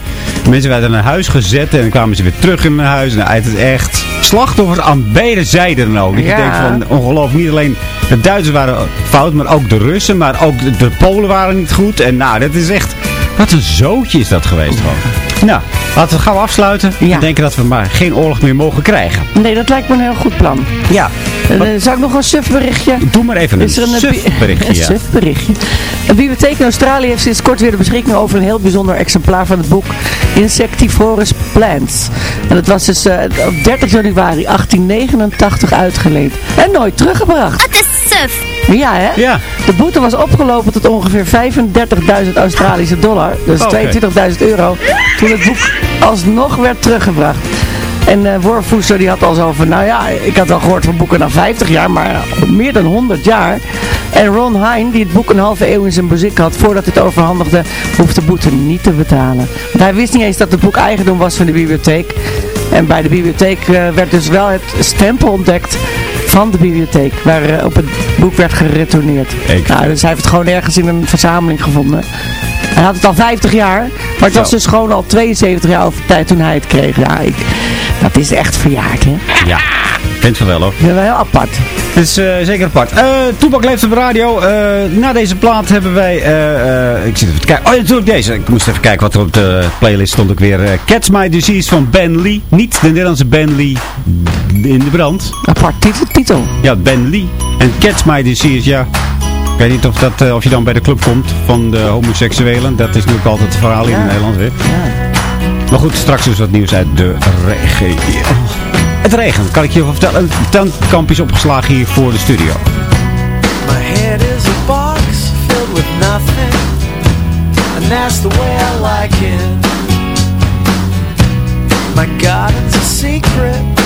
[SPEAKER 5] mensen werden naar huis gezet en dan kwamen ze weer terug in hun huis. Nou, het is echt slachtoffers aan beide zijden dan ook. Dat je denkt van, ongelooflijk, niet alleen de Duitsers waren fout, maar ook de Russen, maar ook de, de Polen waren niet goed. En nou, dat is echt, wat een zootje is dat geweest gewoon. Nou, laten we gauw afsluiten. Ik denk dat we maar geen oorlog meer mogen krijgen.
[SPEAKER 6] Nee, dat lijkt me een heel goed plan.
[SPEAKER 5] Ja.
[SPEAKER 6] Eh, zou ik nog een sufberichtje?
[SPEAKER 5] Doe maar even een
[SPEAKER 6] Is er een
[SPEAKER 5] sufberichtje,
[SPEAKER 6] Een
[SPEAKER 5] ja.
[SPEAKER 6] sufberichtje. Een bibliotheek in Australië heeft sinds kort weer de beschikking over een heel bijzonder exemplaar van het boek Insectivorous Plants. En dat was dus eh, op 30 januari 1889 uitgeleend. En nooit teruggebracht. Ja, hè?
[SPEAKER 5] Ja.
[SPEAKER 6] De boete was opgelopen tot ongeveer 35.000 Australische dollar. Dus
[SPEAKER 5] Oké.
[SPEAKER 6] 22.000 euro. Toen het boek alsnog werd teruggebracht. En eh Woordvoester die had al zo van, nou ja, ik had wel gehoord van boeken na 50 jaar, maar meer dan 100 jaar. En Ron Hine, die het boek een halve eeuw in zijn bezit had voordat hij het overhandigde, hoeft de boete niet te betalen. Want hij wist niet eens dat het boek eigendom was van de bibliotheek. En bij de bibliotheek eh, werd dus wel het stempel ontdekt van de bibliotheek, waar eh, op het boek werd geretourneerd.
[SPEAKER 5] Ik-
[SPEAKER 6] Nou, dus hij heeft het gewoon ergens in een verzameling gevonden. Hij had het al 50 jaar, maar het was dus gewoon al 72 jaar over tijd toen hij het kreeg. Ja, ik, dat is echt verjaard, hè?
[SPEAKER 5] Ja, ik vind het wel hoor.
[SPEAKER 6] Ja, wel heel apart.
[SPEAKER 5] Het is eh, zeker apart. Eh Toepak leeft op de radio. Eh, na deze plaat hebben wij... eh, eh, ik zit even te kijken. Oh ja, natuurlijk deze. Ik moest even kijken wat er op de playlist stond ook weer. Catch My Disease van Ben Lee. Niet de Nederlandse Ben Lee in de brand.
[SPEAKER 6] Apart titel. titel.
[SPEAKER 5] Ja, Ben Lee. En Catch My Disease, ja. Ik weet niet of, dat, eh, of je dan bij de club komt van de homoseksuelen. Dat is natuurlijk altijd het verhaal in Nederland weer. Maar goed, straks dus wat nieuws uit de regio. Het regent, kan ik je wel vertellen. Een tentkamp is opgeslagen hier voor de studio.
[SPEAKER 15] My head is a box filled with nothing, and that's the way I like it. My garden's a secret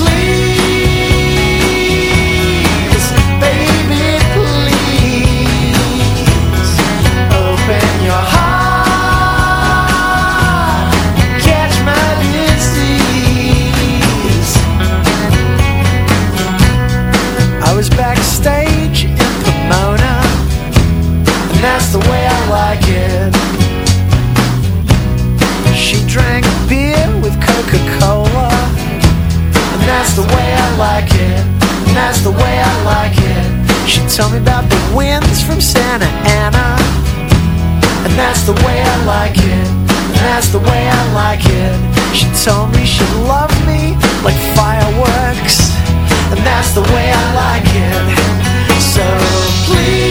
[SPEAKER 15] like it she drank beer with Coca-Cola And that's the way I like it. And that's the way I like it. She told me about the winds from Santa Ana And that's the way I like it. And that's the way I like it. She told me she'd love me like fireworks And that's the way I like it. So please,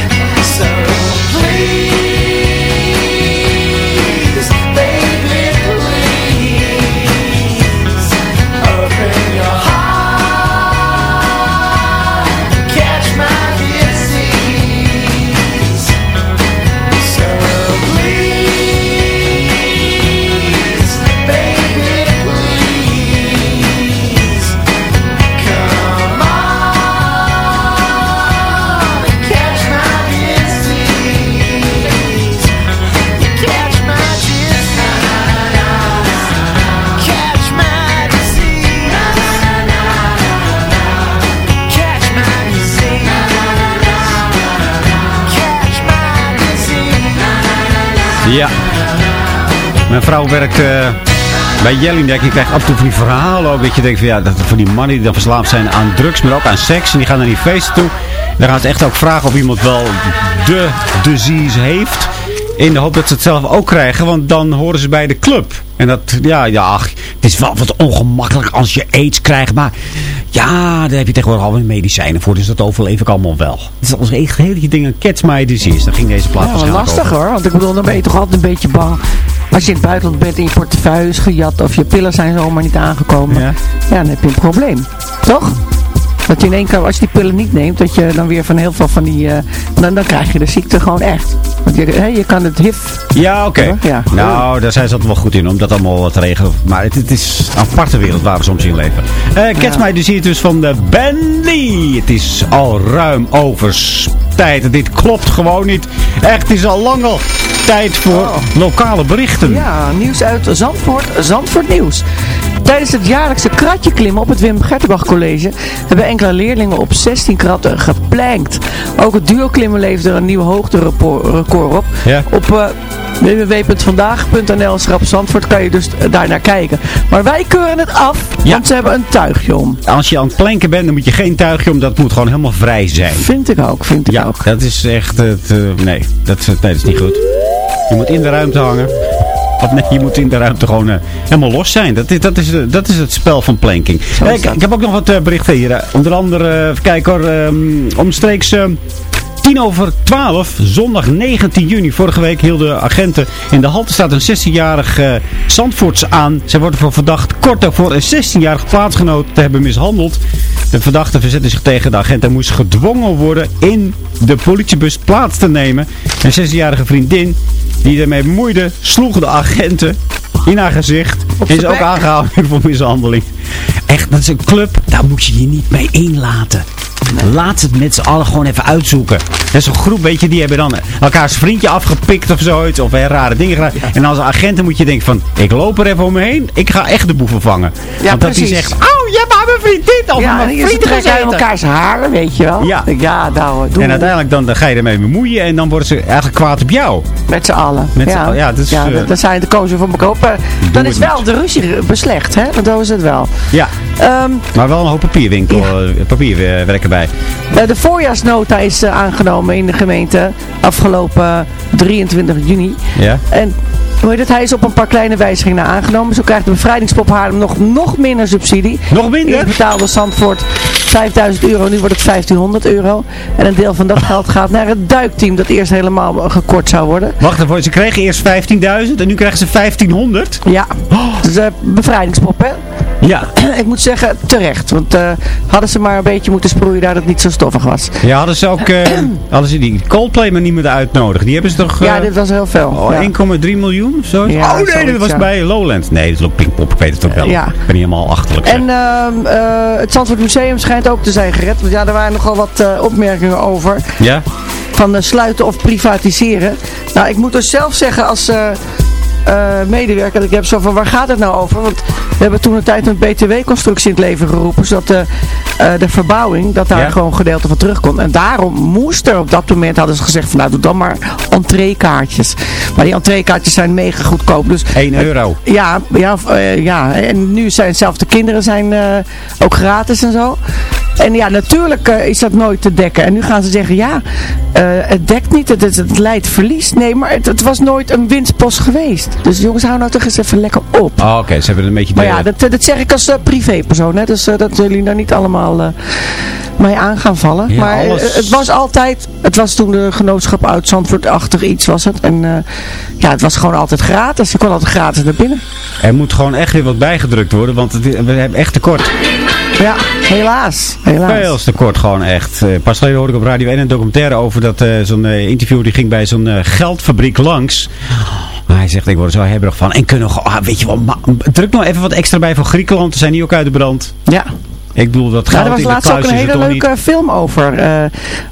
[SPEAKER 5] Mijn vrouw werkt eh, bij Jellingdek. Je krijgt af en toe van die verhalen ook. Dat je denkt van ja, dat van die mannen die dan verslaafd zijn aan drugs, maar ook aan seks. En die gaan naar die feesten toe. Dan gaan ze echt ook vragen of iemand wel de disease heeft. In de hoop dat ze het zelf ook krijgen. Want dan horen ze bij de club. En dat, ja, ja, ach, het is wel wat ongemakkelijk als je aids krijgt. Maar ja, daar heb je tegenwoordig alweer medicijnen voor. Dus dat overleef ik allemaal wel. Het is als echt hele dingen catch my disease. Dan ging deze plaat
[SPEAKER 6] Ja, lastig
[SPEAKER 5] over.
[SPEAKER 6] hoor, want ik bedoel, dan ben je toch altijd een beetje bang. Als je in het buitenland bent en je portefeuille is gejat of je pillen zijn zomaar niet aangekomen. Ja, dan heb je een probleem. Toch? Dat je in één keer, als je die pillen niet neemt, dat je dan weer van heel veel van die, eh, dan, dan krijg je de ziekte gewoon echt. Je, hè, je kan het HIV,
[SPEAKER 5] Ja, oké.
[SPEAKER 6] Ja.
[SPEAKER 5] Nou, daar zijn ze altijd wel goed in om dat allemaal te regelen. Maar het, het is een aparte wereld waar we soms in leven. Eh Catch My Disease dus van de Bendy. Het is al ruim over tijd. Dit klopt gewoon niet. Echt, het is al lang al tijd voor lokale berichten.
[SPEAKER 6] Ja, nieuws uit Zandvoort, Zandvoort Nieuws. Tijdens het jaarlijkse kratje klimmen op het Wim Gertenbach College hebben enkele leerlingen op 16 kratten geplankt. Ook het duo klimmen levert er een nieuw hoogterecord op.
[SPEAKER 5] Ja.
[SPEAKER 6] Op uh, www.vandaag.nl schrap Zandvoort kan je dus daar naar kijken. Maar wij keuren het af,
[SPEAKER 5] Ja.
[SPEAKER 6] want ze hebben een tuigje om.
[SPEAKER 5] Als je aan het planken bent, dan moet je geen tuigje om. Dat moet gewoon helemaal vrij zijn.
[SPEAKER 6] Vind ik ook, vind ik
[SPEAKER 5] Ja,
[SPEAKER 6] ook.
[SPEAKER 5] dat is echt... Het, eh, nee, dat, is- nee, dat is niet goed. Je moet in de ruimte hangen. Of nee, je moet in de ruimte gewoon eh, helemaal los zijn. Dat is, dat, is, dat is het spel van planking. Ik, ik heb ook nog wat eh, berichten hier. eh. onder andere, even kijken hoor, ehm, omstreeks... eh, 10 over 12, zondag 19 juni. Vorige week hielden agenten in de halte staat een 16-jarig eh Zandvoorts aan. Zij worden voor verdacht kort daarvoor een 16-jarig plaatsgenoot te hebben mishandeld. De verdachte verzette zich tegen de agent en moest gedwongen worden in de politiebus plaats te nemen. Een 16-jarige vriendin die daarmee bemoeide, sloeg de agenten in haar gezicht. En is ook aangehouden voor mishandeling. Echt, dat is een club, daar moet je je niet mee inlaten. Laat het met z'n allen gewoon even uitzoeken. Dat is een groep, weet je, die hebben dan elkaars vriendje afgepikt of zoiets. Of hè, rare dingen gedaan. En als agenten moet je denken van, ik loop er even omheen. Ik ga echt de boeven vangen.
[SPEAKER 6] Ja,
[SPEAKER 5] Want dat
[SPEAKER 6] precies.
[SPEAKER 5] echt, oh, hebt aan mijn vriendin of
[SPEAKER 6] Ja, en
[SPEAKER 5] mijn vriend
[SPEAKER 6] elkaars haren, weet je wel.
[SPEAKER 5] Ja.
[SPEAKER 6] Ja, nou, doe
[SPEAKER 5] En uiteindelijk dan, dan ga je ermee bemoeien en dan worden ze eigenlijk kwaad op jou.
[SPEAKER 6] Met z'n allen.
[SPEAKER 5] Met
[SPEAKER 6] ja.
[SPEAKER 5] allen, ja, dat
[SPEAKER 6] ja,
[SPEAKER 5] eh,
[SPEAKER 6] dat- dan zijn de kozen voor elkaar op. Eh, Dan is wel de ruzie beslecht, hè? Want zo is het wel.
[SPEAKER 5] Ja,
[SPEAKER 6] Ehm,
[SPEAKER 5] maar wel een hoop papierwinkel, eh, papierwerk erbij.
[SPEAKER 6] eh, de voorjaarsnota is eh, aangenomen in de gemeente afgelopen 23 juni.
[SPEAKER 5] Ja.
[SPEAKER 6] En hoe het, hij is op een paar kleine wijzigingen aangenomen. Zo krijgt de bevrijdingspop Haarlem nog, nog minder subsidie.
[SPEAKER 5] Nog minder?
[SPEAKER 6] Eerst betaalde Zandvoort 5000 euro, nu wordt het 1500 euro. En een deel van dat geld gaat naar het duikteam dat eerst helemaal eh, gekort zou worden.
[SPEAKER 5] Wacht even, ze kregen eerst 15.000 en nu krijgen ze 1500?
[SPEAKER 6] Ja, dus uh, bevrijdingspop hè.
[SPEAKER 5] Ja.
[SPEAKER 6] Ik moet zeggen, terecht. Want uh, hadden ze maar een beetje moeten sproeien daar dat het niet zo stoffig was.
[SPEAKER 5] Ja, hadden ze ook, uh, hadden ze die Coldplay maar niet meer uitnodigen. Die hebben ze toch... Uh,
[SPEAKER 6] ja, dit was heel veel.
[SPEAKER 5] Oh,
[SPEAKER 6] ja.
[SPEAKER 5] 1,3 miljoen of zo?
[SPEAKER 6] Ja,
[SPEAKER 5] oh nee,
[SPEAKER 6] zoiets,
[SPEAKER 5] dat was
[SPEAKER 6] ja.
[SPEAKER 5] bij Lowland. Nee, dat is ook Pinkpop, ik weet het ook wel.
[SPEAKER 6] Ja.
[SPEAKER 5] Ik ben niet helemaal achterlijk.
[SPEAKER 6] En uh, het Zandvoort Museum schijnt ook te zijn gered. Want ja, er waren nogal wat opmerkingen over.
[SPEAKER 5] Ja?
[SPEAKER 6] Van sluiten of privatiseren. Nou, ik moet dus zelf zeggen als... Uh, medewerker. Ik heb zo van, waar gaat het nou over? Want we hebben toen een tijd een BTW-constructie in het leven geroepen. Zodat de, uh, de verbouwing, dat daar
[SPEAKER 5] Ja.
[SPEAKER 6] gewoon gedeelte van terugkomt. En daarom moest er op dat moment, hadden ze gezegd van, nou doe dan maar entreekaartjes. Maar die entreekaartjes zijn mega goedkoop. Dus,
[SPEAKER 5] 1 euro.
[SPEAKER 6] ja, ja, uh, ja, en nu zijn zelfs de kinderen zijn ook gratis en zo. En ja, natuurlijk uh, is dat nooit te dekken. En nu gaan ze zeggen, ja, uh, het dekt niet, het, het leidt verlies. Nee, maar het, het, was nooit een winstpost geweest. Dus jongens, hou nou toch eens even lekker op.
[SPEAKER 5] Oh, oké, okay. ze hebben een beetje...
[SPEAKER 6] Maar ja, dat, dat zeg ik als uh, privépersoon, hè. Dus dat jullie daar niet allemaal mij aan gaan vallen.
[SPEAKER 5] Ja,
[SPEAKER 6] maar
[SPEAKER 5] alles...
[SPEAKER 6] het was altijd, het was toen de genootschap uit Zandvoort-achtig iets was het. En ja, het was gewoon altijd gratis. Je kon altijd gratis naar binnen.
[SPEAKER 5] Er moet gewoon echt weer wat bijgedrukt worden, want het, we hebben echt tekort.
[SPEAKER 6] Ja, helaas. Helaas.
[SPEAKER 5] Veel tekort gewoon echt. Uh, pas geleden hoorde ik op Radio 1 een documentaire over dat uh, zo'n uh, interview die ging bij zo'n geldfabriek langs. Hij zegt, ik word er zo hebberig van. En kunnen gewoon, ah, weet je wel, druk nog even wat extra bij voor Griekenland. Zijn die ook uit de brand?
[SPEAKER 6] Ja.
[SPEAKER 5] Ik bedoel, dat geld
[SPEAKER 6] ja, er was laatst ook een hele leuke niet... film over. Uh,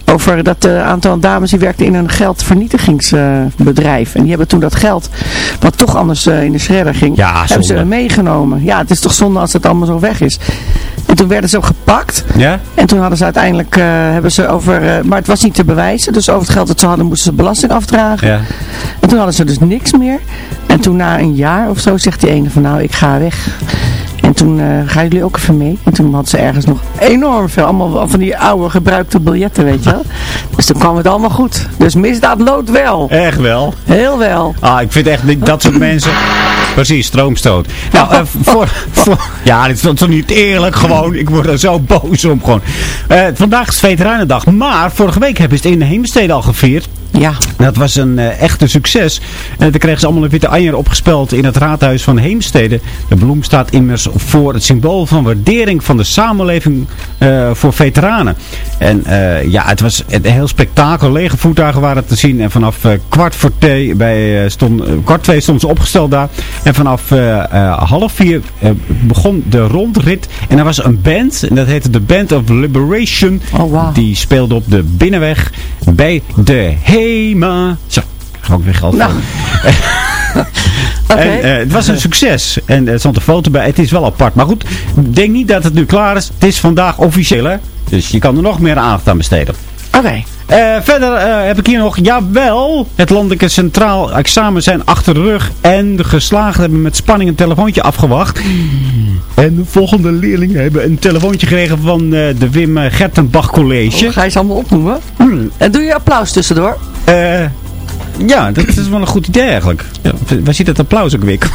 [SPEAKER 6] over dat uh, aantal dames die werkten in een geldvernietigingsbedrijf. Uh, en die hebben toen dat geld, wat toch anders in de shredder ging,
[SPEAKER 5] ja,
[SPEAKER 6] hebben ze meegenomen. Ja, het is toch zonde als het allemaal zo weg is. En toen werden ze ook gepakt.
[SPEAKER 5] Ja?
[SPEAKER 6] En toen hadden ze uiteindelijk, uh, hebben ze over, uh, maar het was niet te bewijzen. Dus over het geld dat ze hadden moesten ze belasting afdragen.
[SPEAKER 5] Ja.
[SPEAKER 6] En toen hadden ze dus niks meer. En toen na een jaar of zo zegt die ene van nou ik ga weg. En toen uh, gaan jullie ook even mee. En toen hadden ze ergens nog enorm veel. Allemaal van die oude gebruikte biljetten, weet je wel. Dus toen kwam het allemaal goed. Dus misdaad loont wel.
[SPEAKER 5] Echt wel?
[SPEAKER 6] Heel wel.
[SPEAKER 5] Ah, ik vind echt dat soort mensen... Precies, stroomstoot. Nou, uh, voor, voor, ja, dit is toch niet eerlijk gewoon. Ik word er zo boos om gewoon. Uh, vandaag is Veteranendag. Maar vorige week hebben ze het in de Heemstede al gevierd.
[SPEAKER 6] Ja.
[SPEAKER 5] Dat was een eh, echte succes. En toen kregen ze allemaal een witte eier opgespeld in het raadhuis van Heemstede. De bloem staat immers voor het symbool van waardering van de samenleving eh, voor veteranen. En eh, ja, het was een heel spektakel. Lege voertuigen waren te zien. En vanaf kwart voor twee, bij, stond, kwart twee stonden ze opgesteld daar. En vanaf half vier begon de rondrit. En er was een band. En dat heette de Band of Liberation. Die speelde op de binnenweg bij de HEMA. Zo, ga weer geld
[SPEAKER 6] Nou.
[SPEAKER 5] En eh, het was een succes. En er stond een foto bij. Het is wel apart. Maar goed, denk niet dat het nu klaar is. Het is vandaag officieel hè. Dus je kan er nog meer aandacht aan besteden.
[SPEAKER 6] Oké.
[SPEAKER 5] Eh, verder eh, heb ik hier nog, jawel, het landelijke centraal examen zijn achter de rug. En de geslaagden hebben met spanning een telefoontje afgewacht. En de volgende leerlingen hebben een telefoontje gekregen van eh, de Wim Gertenbach College.
[SPEAKER 6] Oh, ga je ze allemaal opnoemen? En doe je applaus tussendoor?
[SPEAKER 5] Eh, ja, dat is wel een goed idee eigenlijk. Ja, waar zit het applaus ook weer?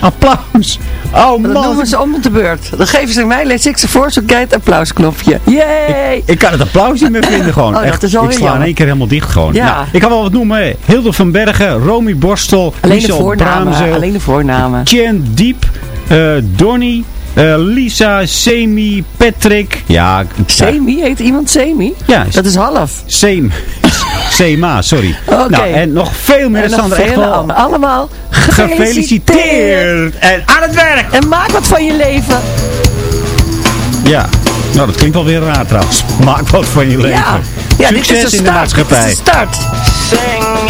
[SPEAKER 5] applaus! Oh man!
[SPEAKER 6] doen we ze om op de beurt. Dan geven ze mij, lees ik ze voor, zo kijk het applausknopje. Yay!
[SPEAKER 5] Ik kan het applaus niet meer vinden gewoon.
[SPEAKER 6] Oh, dat
[SPEAKER 5] Echt,
[SPEAKER 6] is alweer
[SPEAKER 5] ik sla in één keer helemaal dicht gewoon.
[SPEAKER 6] Ja.
[SPEAKER 5] Nou, ik kan wel wat noemen. Hilde van Bergen, Romy Borstel,
[SPEAKER 6] Alleen de voornamen. Alleen de voornamen.
[SPEAKER 5] Chen Diep, eh, Donny, eh, Lisa, Semi, Patrick. Ja,
[SPEAKER 6] Semi? Heet iemand Semi?
[SPEAKER 5] Ja.
[SPEAKER 6] Dat is half.
[SPEAKER 5] Sem. Sema, sorry.
[SPEAKER 6] Oké.
[SPEAKER 5] Nou, en nog veel meer.
[SPEAKER 6] En
[SPEAKER 5] echt wel.
[SPEAKER 6] Allemaal gefeliciteerd.
[SPEAKER 5] gefeliciteerd. En aan het werk.
[SPEAKER 6] En maak wat van je leven.
[SPEAKER 5] Ja. Nou, dat klinkt wel weer raar trouwens. Maak wat van je leven.
[SPEAKER 6] Ja, ja dit
[SPEAKER 5] Succes
[SPEAKER 6] is de
[SPEAKER 5] in de
[SPEAKER 6] start. Dit
[SPEAKER 5] maatschappij.
[SPEAKER 6] is de start.
[SPEAKER 16] Sing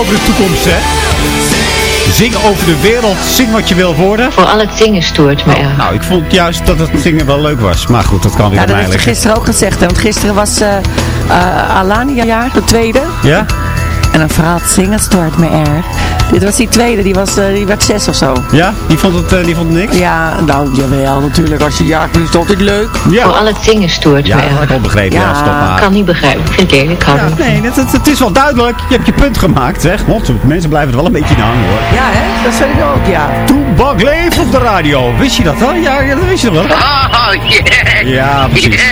[SPEAKER 5] over de toekomst, hè? Zing over de wereld, zing wat je wil worden.
[SPEAKER 13] Vooral het zingen stoort me erg.
[SPEAKER 5] Nou, ik vond juist dat het zingen wel leuk was. Maar goed, dat kan weer
[SPEAKER 6] Ja, dat ze
[SPEAKER 5] liggen.
[SPEAKER 6] gisteren ook gezegd. Hè? Want gisteren was eh eh, Alania jaar, de tweede.
[SPEAKER 5] Ja?
[SPEAKER 6] En dan vooral het zingen stoort me erg. Dit was die tweede, die, was, eh, die werd zes of zo.
[SPEAKER 5] Ja? Die vond het, eh, die vond het niks?
[SPEAKER 6] Ja, nou jawel, natuurlijk. Als je jaagt is het altijd leuk.
[SPEAKER 5] Ja.
[SPEAKER 13] Vooral het zingen stoort
[SPEAKER 5] Ja,
[SPEAKER 13] me
[SPEAKER 5] dat had ik begrepen. Ja,
[SPEAKER 6] Ja,
[SPEAKER 5] stop maar.
[SPEAKER 13] Ik kan niet begrijpen. Ik vind het eerlijk.
[SPEAKER 5] Ja,
[SPEAKER 13] niet.
[SPEAKER 5] nee, het, het, het is wel duidelijk. Je hebt je punt gemaakt, zeg. Want mensen blijven er wel een beetje in hangen, hoor.
[SPEAKER 6] Ja, hè? Dat vind ik ook, ja.
[SPEAKER 5] Toebak leeft op de radio. Wist je dat wel? Ja, ja dat wist je wel?
[SPEAKER 7] Oh, yeah.
[SPEAKER 5] Ja, precies.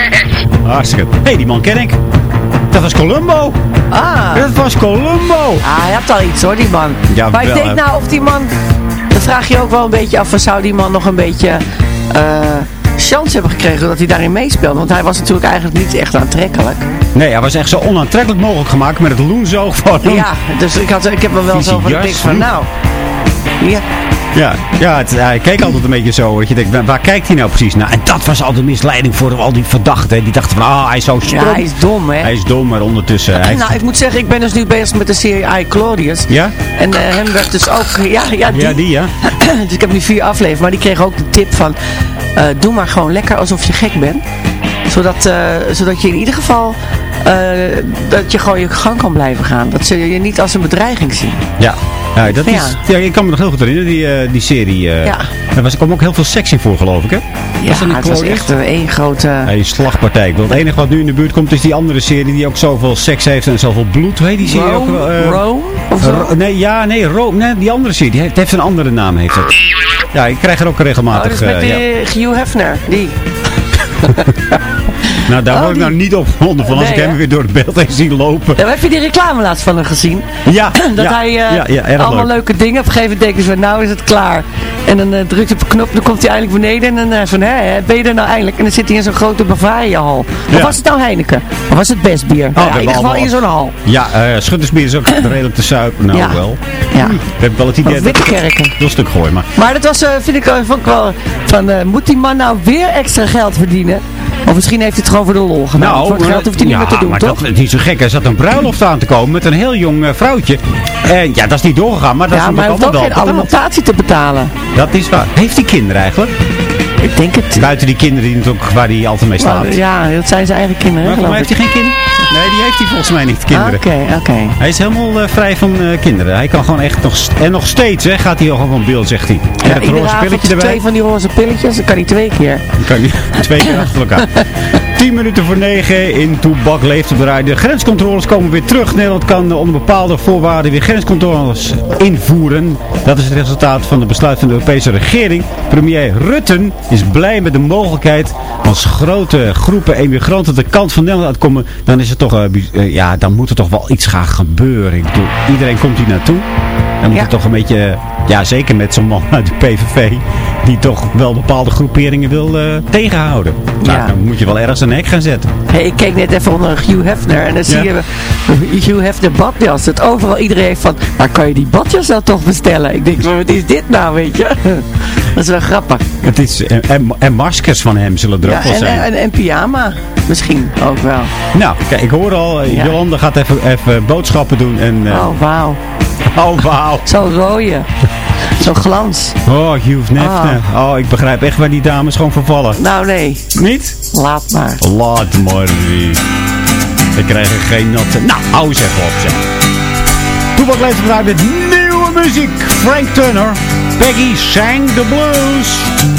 [SPEAKER 5] Hartstikke. Hé, hey, die man ken ik. Dat was Columbo.
[SPEAKER 6] Ah.
[SPEAKER 5] Dat was Columbo.
[SPEAKER 6] Ah, hij hebt al iets hoor, die man.
[SPEAKER 5] Ja,
[SPEAKER 6] maar ik denk nou of die man... Dan vraag je ook wel een beetje af, zou die man nog een beetje... eh chance hebben gekregen dat hij daarin meespeelde. Want hij was natuurlijk eigenlijk niet echt aantrekkelijk.
[SPEAKER 5] Nee, hij was echt zo onaantrekkelijk mogelijk gemaakt met het loenzoog van hem.
[SPEAKER 6] Ja, dus ik, had, ik heb er wel zo van, van nou... Ja,
[SPEAKER 5] Ja, ja het, hij keek altijd een beetje zo. Je denkt, waar, kijkt hij nou precies naar? En dat was al de misleiding voor al die verdachten. Die dachten van, ah, hij is zo stom.
[SPEAKER 6] ja, hij is dom hè.
[SPEAKER 5] Hij is dom, maar ondertussen... hij
[SPEAKER 6] Nou, ik moet zeggen, ik ben dus nu bezig met de serie I, Claudius.
[SPEAKER 5] Ja?
[SPEAKER 6] En eh, hem werd dus ook... Ja, ja, die.
[SPEAKER 5] Ja, die, ja.
[SPEAKER 6] dus ik heb nu vier afleveringen. Maar die kreeg ook de tip van... eh, doe maar gewoon lekker alsof je gek bent. Zodat, eh, zodat je in ieder geval... eh, dat je gewoon je gang kan blijven gaan. Dat ze je niet als een bedreiging zien.
[SPEAKER 5] Ja. Ja, dat is, ja, ik kan me nog heel goed herinneren, die, eh, die serie.
[SPEAKER 6] Ja.
[SPEAKER 5] Daar was, kwam ook heel veel seks in voor, geloof ik, hè?
[SPEAKER 6] Ja,
[SPEAKER 5] Was
[SPEAKER 6] het was echt een één grote...
[SPEAKER 5] Een slagpartij. Wil het enige wat nu in de buurt komt is die andere serie die ook zoveel seks heeft en zoveel bloed. Heet die serie ook?
[SPEAKER 6] Rome?
[SPEAKER 5] wel, eh,
[SPEAKER 6] Rome? Of zo?
[SPEAKER 5] Ro- nee, ja, nee, Rome. Nee, die andere serie. Die heeft, heeft een andere naam, heeft het. Ja, ik krijg er ook
[SPEAKER 6] Oh,
[SPEAKER 5] regelmatig...
[SPEAKER 6] dat is met die. Hugh Hefner. Die.
[SPEAKER 5] Nou, daar
[SPEAKER 6] Oh,
[SPEAKER 5] word ik
[SPEAKER 6] die-
[SPEAKER 5] nou niet opgewonden van als
[SPEAKER 6] Nee,
[SPEAKER 5] ik hem
[SPEAKER 6] hè?
[SPEAKER 5] weer door het beeld heen zie lopen.
[SPEAKER 6] Ja, heb je die reclame laatst van hem gezien?
[SPEAKER 5] Ja,
[SPEAKER 6] dat
[SPEAKER 5] ja,
[SPEAKER 6] hij eh, allemaal
[SPEAKER 5] leuk.
[SPEAKER 6] leuke dingen. Op een gegeven moment denken ze nou is het klaar. En dan eh, drukt hij op een knop, dan komt hij eindelijk beneden. En dan uh, van hè, hè, ben je er nou eindelijk? En dan zit hij in zo'n grote Bavaria hal. Of was het nou Heineken? Of was het best bier?
[SPEAKER 5] we
[SPEAKER 6] ja, in
[SPEAKER 5] hebben
[SPEAKER 6] ieder geval in zo'n hal.
[SPEAKER 5] Ja, schuttersbier is ook redelijk te suipen. Nou,
[SPEAKER 6] Ja.
[SPEAKER 5] wel.
[SPEAKER 6] Ja.
[SPEAKER 5] Ik heb wel het idee dat ik
[SPEAKER 6] Wittekerken.
[SPEAKER 5] een stuk gooi, maar...
[SPEAKER 6] Maar dat was, vind ik, vond ik wel van, moet die man nou weer extra geld verdienen? Of misschien heeft hij het gewoon voor de lol gedaan. voor het
[SPEAKER 5] Nou,
[SPEAKER 6] geld hoeft hij niet
[SPEAKER 5] ja,
[SPEAKER 6] meer te doen,
[SPEAKER 5] maar
[SPEAKER 6] toch?
[SPEAKER 5] dat is niet zo gek. Er zat een bruiloft aan te komen met een heel jong eh, vrouwtje. En ja, dat is niet doorgegaan, maar dat
[SPEAKER 6] ja,
[SPEAKER 5] is
[SPEAKER 6] maar hij hoeft ook geen alimentatie te betalen.
[SPEAKER 5] Dat is waar. Heeft hij kinderen eigenlijk?
[SPEAKER 6] Ik denk het.
[SPEAKER 5] Buiten die kinderen die natuurlijk, waar hij altijd mee staat.
[SPEAKER 6] Maar, ja, dat zijn zijn eigen kinderen,
[SPEAKER 5] Maar heeft hij geen kinderen? Nee, die heeft hij volgens mij niet, kinderen.
[SPEAKER 6] Ah, Oké, oké.
[SPEAKER 5] Hij is helemaal eh, vrij van eh, kinderen. Hij kan gewoon echt nog... En nog steeds, hè, gaat hij gewoon van beeld, zegt hij. En
[SPEAKER 6] Ja,
[SPEAKER 5] het roze pilletje erbij.
[SPEAKER 6] twee van die roze pilletjes, dan kan hij twee keer.
[SPEAKER 5] Dan kan hij twee keer achter elkaar. 10 minuten voor 9 in Toebak leeft op de. De grenscontroles komen weer terug. Nederland kan onder bepaalde voorwaarden weer grenscontroles invoeren. Dat is het resultaat van het besluit van de Europese regering. Premier Rutten is blij met de mogelijkheid als grote groepen emigranten de kant van Nederland uitkomen. Dan is het toch, eh, eh, ja, dan moet er toch wel iets gaan gebeuren. Ik bedoel, iedereen komt hier naartoe. Dan moet
[SPEAKER 6] Ja.
[SPEAKER 5] het toch een beetje, ja zeker met zo'n man uit de PVV, die toch wel bepaalde groeperingen wil eh, tegenhouden. Nou,
[SPEAKER 6] Ja.
[SPEAKER 5] dan moet je wel ergens een hek gaan zetten.
[SPEAKER 6] Hey, ik keek net even onder Hugh Hefner en dan zie je Hugh Hefner badjas. Dat overal iedereen heeft van, waar kan je die badjas nou toch bestellen? Ik denk, wat is dit nou, weet je? Dat is wel grappig.
[SPEAKER 5] Het is, en, en, en maskers van hem zullen er ook
[SPEAKER 6] Ja,
[SPEAKER 5] wel
[SPEAKER 6] en,
[SPEAKER 5] zijn.
[SPEAKER 6] en, en pyjama misschien ook wel.
[SPEAKER 5] nou, kijk, ik hoor al, eh,
[SPEAKER 6] Ja.
[SPEAKER 5] Jolanda gaat even, even boodschappen doen. En, eh,
[SPEAKER 6] Oh, wauw.
[SPEAKER 5] oh, wauw.
[SPEAKER 6] Zo'n rode. Zo'n glans.
[SPEAKER 5] Oh, Hugh Hefner. Oh, ik begrijp echt waar die dames gewoon vervallen.
[SPEAKER 6] Nou nee,
[SPEAKER 5] Niet?
[SPEAKER 6] laat maar.
[SPEAKER 5] Laat maar. We krijgen geen natte. Nou, hou eens even op, zeg. Toepak leeft vandaag met nieuwe muziek. Frank Turner. Peggy sang the blues.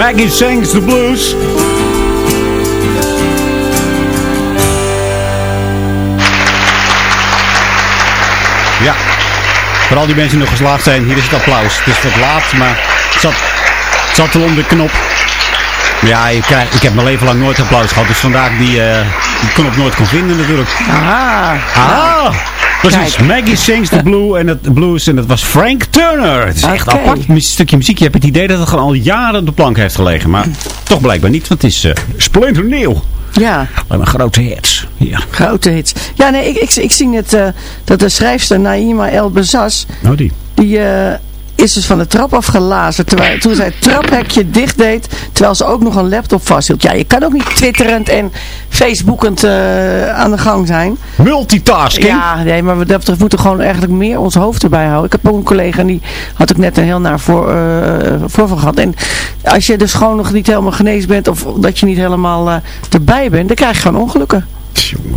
[SPEAKER 15] Maggie
[SPEAKER 5] Sings the Blues. Ja, voor al die mensen die nog geslaagd zijn, hier is het applaus. Het is wat laat, maar het zat, het zat de knop. Ja, ik, krijg, ik heb mijn leven lang nooit applaus gehad, dus vandaar die, eh, die knop nooit kon vinden natuurlijk.
[SPEAKER 6] Aha.
[SPEAKER 5] Ah, precies. Maggie Sings the Blue en het blues en dat was Frank Turner. Het is echt een apart stukje muziek. Je hebt het idee dat het gewoon al jaren op de plank heeft gelegen, maar toch blijkbaar niet, want het is eh splinternieuw.
[SPEAKER 6] Ja,
[SPEAKER 5] Alleen maar grote hits. Ja.
[SPEAKER 6] grote hits. Ja, nee, ik, ik, ik zie net eh, dat de schrijfster Naima El Bezas,
[SPEAKER 5] Nou die.
[SPEAKER 6] die eh, is dus van de trap afgelazerd. Terwijl, toen zij het traphekje dicht deed, terwijl ze ook nog een laptop vasthield. Ja, je kan ook niet twitterend en facebookend eh, aan de gang zijn.
[SPEAKER 5] Multitasking.
[SPEAKER 6] Ja, nee, maar wat dat betreft moeten we gewoon eigenlijk meer ons hoofd erbij houden. Ik heb ook een collega, en die had ik net een heel naar voor, eh, voorval gehad. En als je dus gewoon nog niet helemaal genezen bent, of dat je niet helemaal eh, erbij bent, dan krijg je gewoon ongelukken.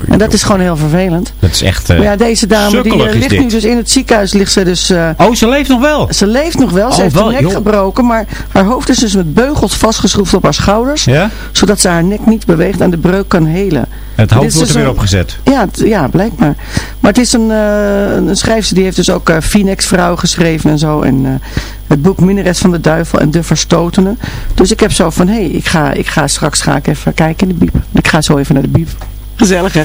[SPEAKER 6] En dat is gewoon heel vervelend.
[SPEAKER 5] Dat is echt eh
[SPEAKER 6] Maar ja, deze dame die eh, ligt
[SPEAKER 5] dit.
[SPEAKER 6] nu dus in het ziekenhuis. Ligt ze dus... eh,
[SPEAKER 5] Oh, ze leeft nog wel.
[SPEAKER 6] ze leeft nog wel. Ze
[SPEAKER 5] Oh,
[SPEAKER 6] heeft
[SPEAKER 5] wel,
[SPEAKER 6] haar nek
[SPEAKER 5] joh.
[SPEAKER 6] gebroken. Maar haar hoofd is dus met beugels vastgeschroefd op haar schouders.
[SPEAKER 5] Ja?
[SPEAKER 6] Zodat ze haar nek niet beweegt en de breuk kan helen.
[SPEAKER 5] Het hoofd
[SPEAKER 6] is
[SPEAKER 5] wordt er
[SPEAKER 6] dus
[SPEAKER 5] weer
[SPEAKER 6] een-
[SPEAKER 5] opgezet.
[SPEAKER 6] Ja, ja, blijkbaar. Maar het is een, eh, een schrijfster die heeft dus ook eh Phoenix Vrouw geschreven en zo. En eh, het boek Minnares van de Duivel en De Verstotene. Dus ik heb zo van, hé, hey, ik, ga, ik ga straks ga ik even kijken in de biep. Ik ga zo even naar de biep. Gezellig, hè?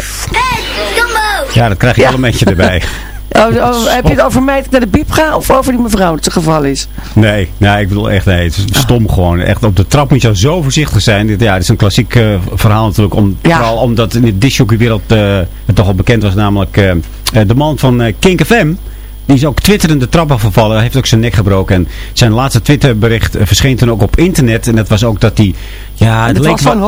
[SPEAKER 5] Ja, dat krijg je
[SPEAKER 6] Ja.
[SPEAKER 5] wel een beetje erbij.
[SPEAKER 6] Oh, oh, heb je het over mij dat ik naar de biep ga of over die mevrouw dat ze gevallen is?
[SPEAKER 5] Nee, nee, ik bedoel echt, nee, het is stom gewoon. Echt, op de trap moet je zo voorzichtig zijn. Dit, ja, het is een klassiek eh, verhaal natuurlijk. Om,
[SPEAKER 6] Ja.
[SPEAKER 5] Vooral omdat in de disjockeywereld eh het toch al bekend was. Namelijk eh, eh, de man van eh, Kink FM. Die is ook twitterend de trap afgevallen. Hij heeft ook zijn nek gebroken. En zijn laatste Twitterbericht verscheen toen ook op internet. En dat was ook dat hij... Ja, het
[SPEAKER 6] het
[SPEAKER 5] leek
[SPEAKER 6] was van,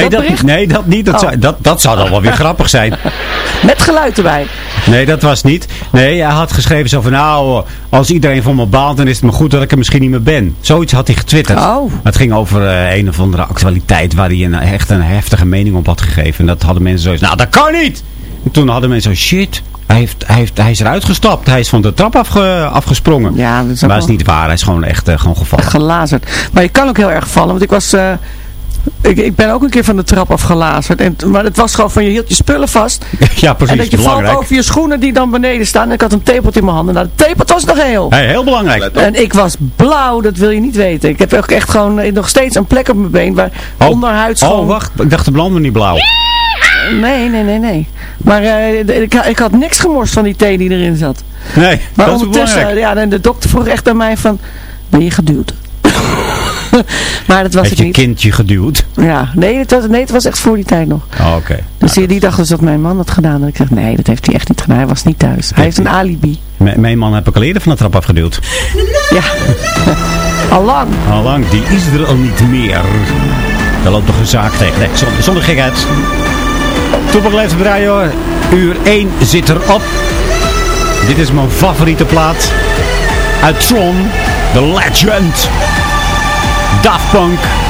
[SPEAKER 5] Nee,
[SPEAKER 6] dat
[SPEAKER 5] nee, dat niet. Dat,
[SPEAKER 6] Oh.
[SPEAKER 5] zou, dat, dat zou dan wel weer grappig zijn.
[SPEAKER 6] met geluid erbij.
[SPEAKER 5] Nee, dat was niet. Nee, hij had geschreven zo van, nou, als iedereen van me baalt, dan is het maar goed dat ik er misschien niet meer ben. Zoiets had hij getwitterd.
[SPEAKER 6] Oh.
[SPEAKER 5] Het ging over eh, een of andere actualiteit waar hij een, echt een heftige mening op had gegeven. En dat hadden mensen zoiets, nou, dat kan niet! En toen hadden mensen zo, shit, hij, heeft, hij, heeft, hij is eruit gestapt. Hij is van de trap afge, afgesprongen.
[SPEAKER 6] Ja, dat is
[SPEAKER 5] maar dat is niet waar. Hij is gewoon echt eh, gewoon gevallen.
[SPEAKER 6] gelazerd. Maar je kan ook heel erg vallen, want ik was... eh, ik, ik ben ook een keer van de trap afgelazerd. En, maar het was gewoon van, je hield je spullen vast.
[SPEAKER 5] ja, precies.
[SPEAKER 6] en dat je
[SPEAKER 5] belangrijk.
[SPEAKER 6] valt over je schoenen die dan beneden staan. En ik had een tepelt in mijn handen. Nou, de tepelt was nog heel.
[SPEAKER 5] Hey, heel belangrijk.
[SPEAKER 6] En ik was blauw, dat wil je niet weten. Ik heb ook echt gewoon eh, nog steeds een plek op mijn been waar
[SPEAKER 5] Oh.
[SPEAKER 6] onderhuid
[SPEAKER 5] Oh,
[SPEAKER 6] gewoon...
[SPEAKER 5] wacht. Ik dacht de blauw niet blauw.
[SPEAKER 6] Nee, nee, nee, nee. Maar eh, ik, ik had niks gemorst van die thee die erin zat.
[SPEAKER 5] Nee,
[SPEAKER 6] Maar
[SPEAKER 5] dat is belangrijk.
[SPEAKER 6] ja, en de dokter vroeg echt aan mij van, ben je geduwd? maar dat was ik
[SPEAKER 5] je
[SPEAKER 6] niet.
[SPEAKER 5] kindje geduwd?
[SPEAKER 6] Ja, nee het, was, nee, het was echt voor die tijd nog.
[SPEAKER 5] Oh, oké.
[SPEAKER 6] Dus die, die dacht dus dat mijn man had gedaan. En ik zeg, nee, dat heeft hij echt niet gedaan. Hij was niet thuis. Hij heeft een alibi.
[SPEAKER 5] M- mijn man heb ik al eerder van de trap afgeduwd.
[SPEAKER 6] Ja, al lang.
[SPEAKER 5] Allang, die is er al niet meer. Daar loopt nog een zaak tegen. Nee, zonder, zonder gekheid. Toepak leeft op de radio. Uur 1 zit erop. Dit is mijn favoriete plaat. Uit Tron. The Legend. Daft Punk.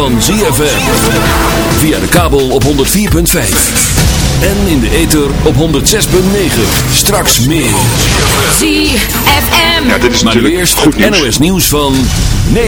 [SPEAKER 4] Van ZFM. Via de kabel op 104.5. En in de ether op 106.9. Straks meer.
[SPEAKER 11] ZFM.
[SPEAKER 9] Ja, dit is
[SPEAKER 4] Maar nu eerst
[SPEAKER 9] goed nieuws.
[SPEAKER 4] NOS nieuws van 9.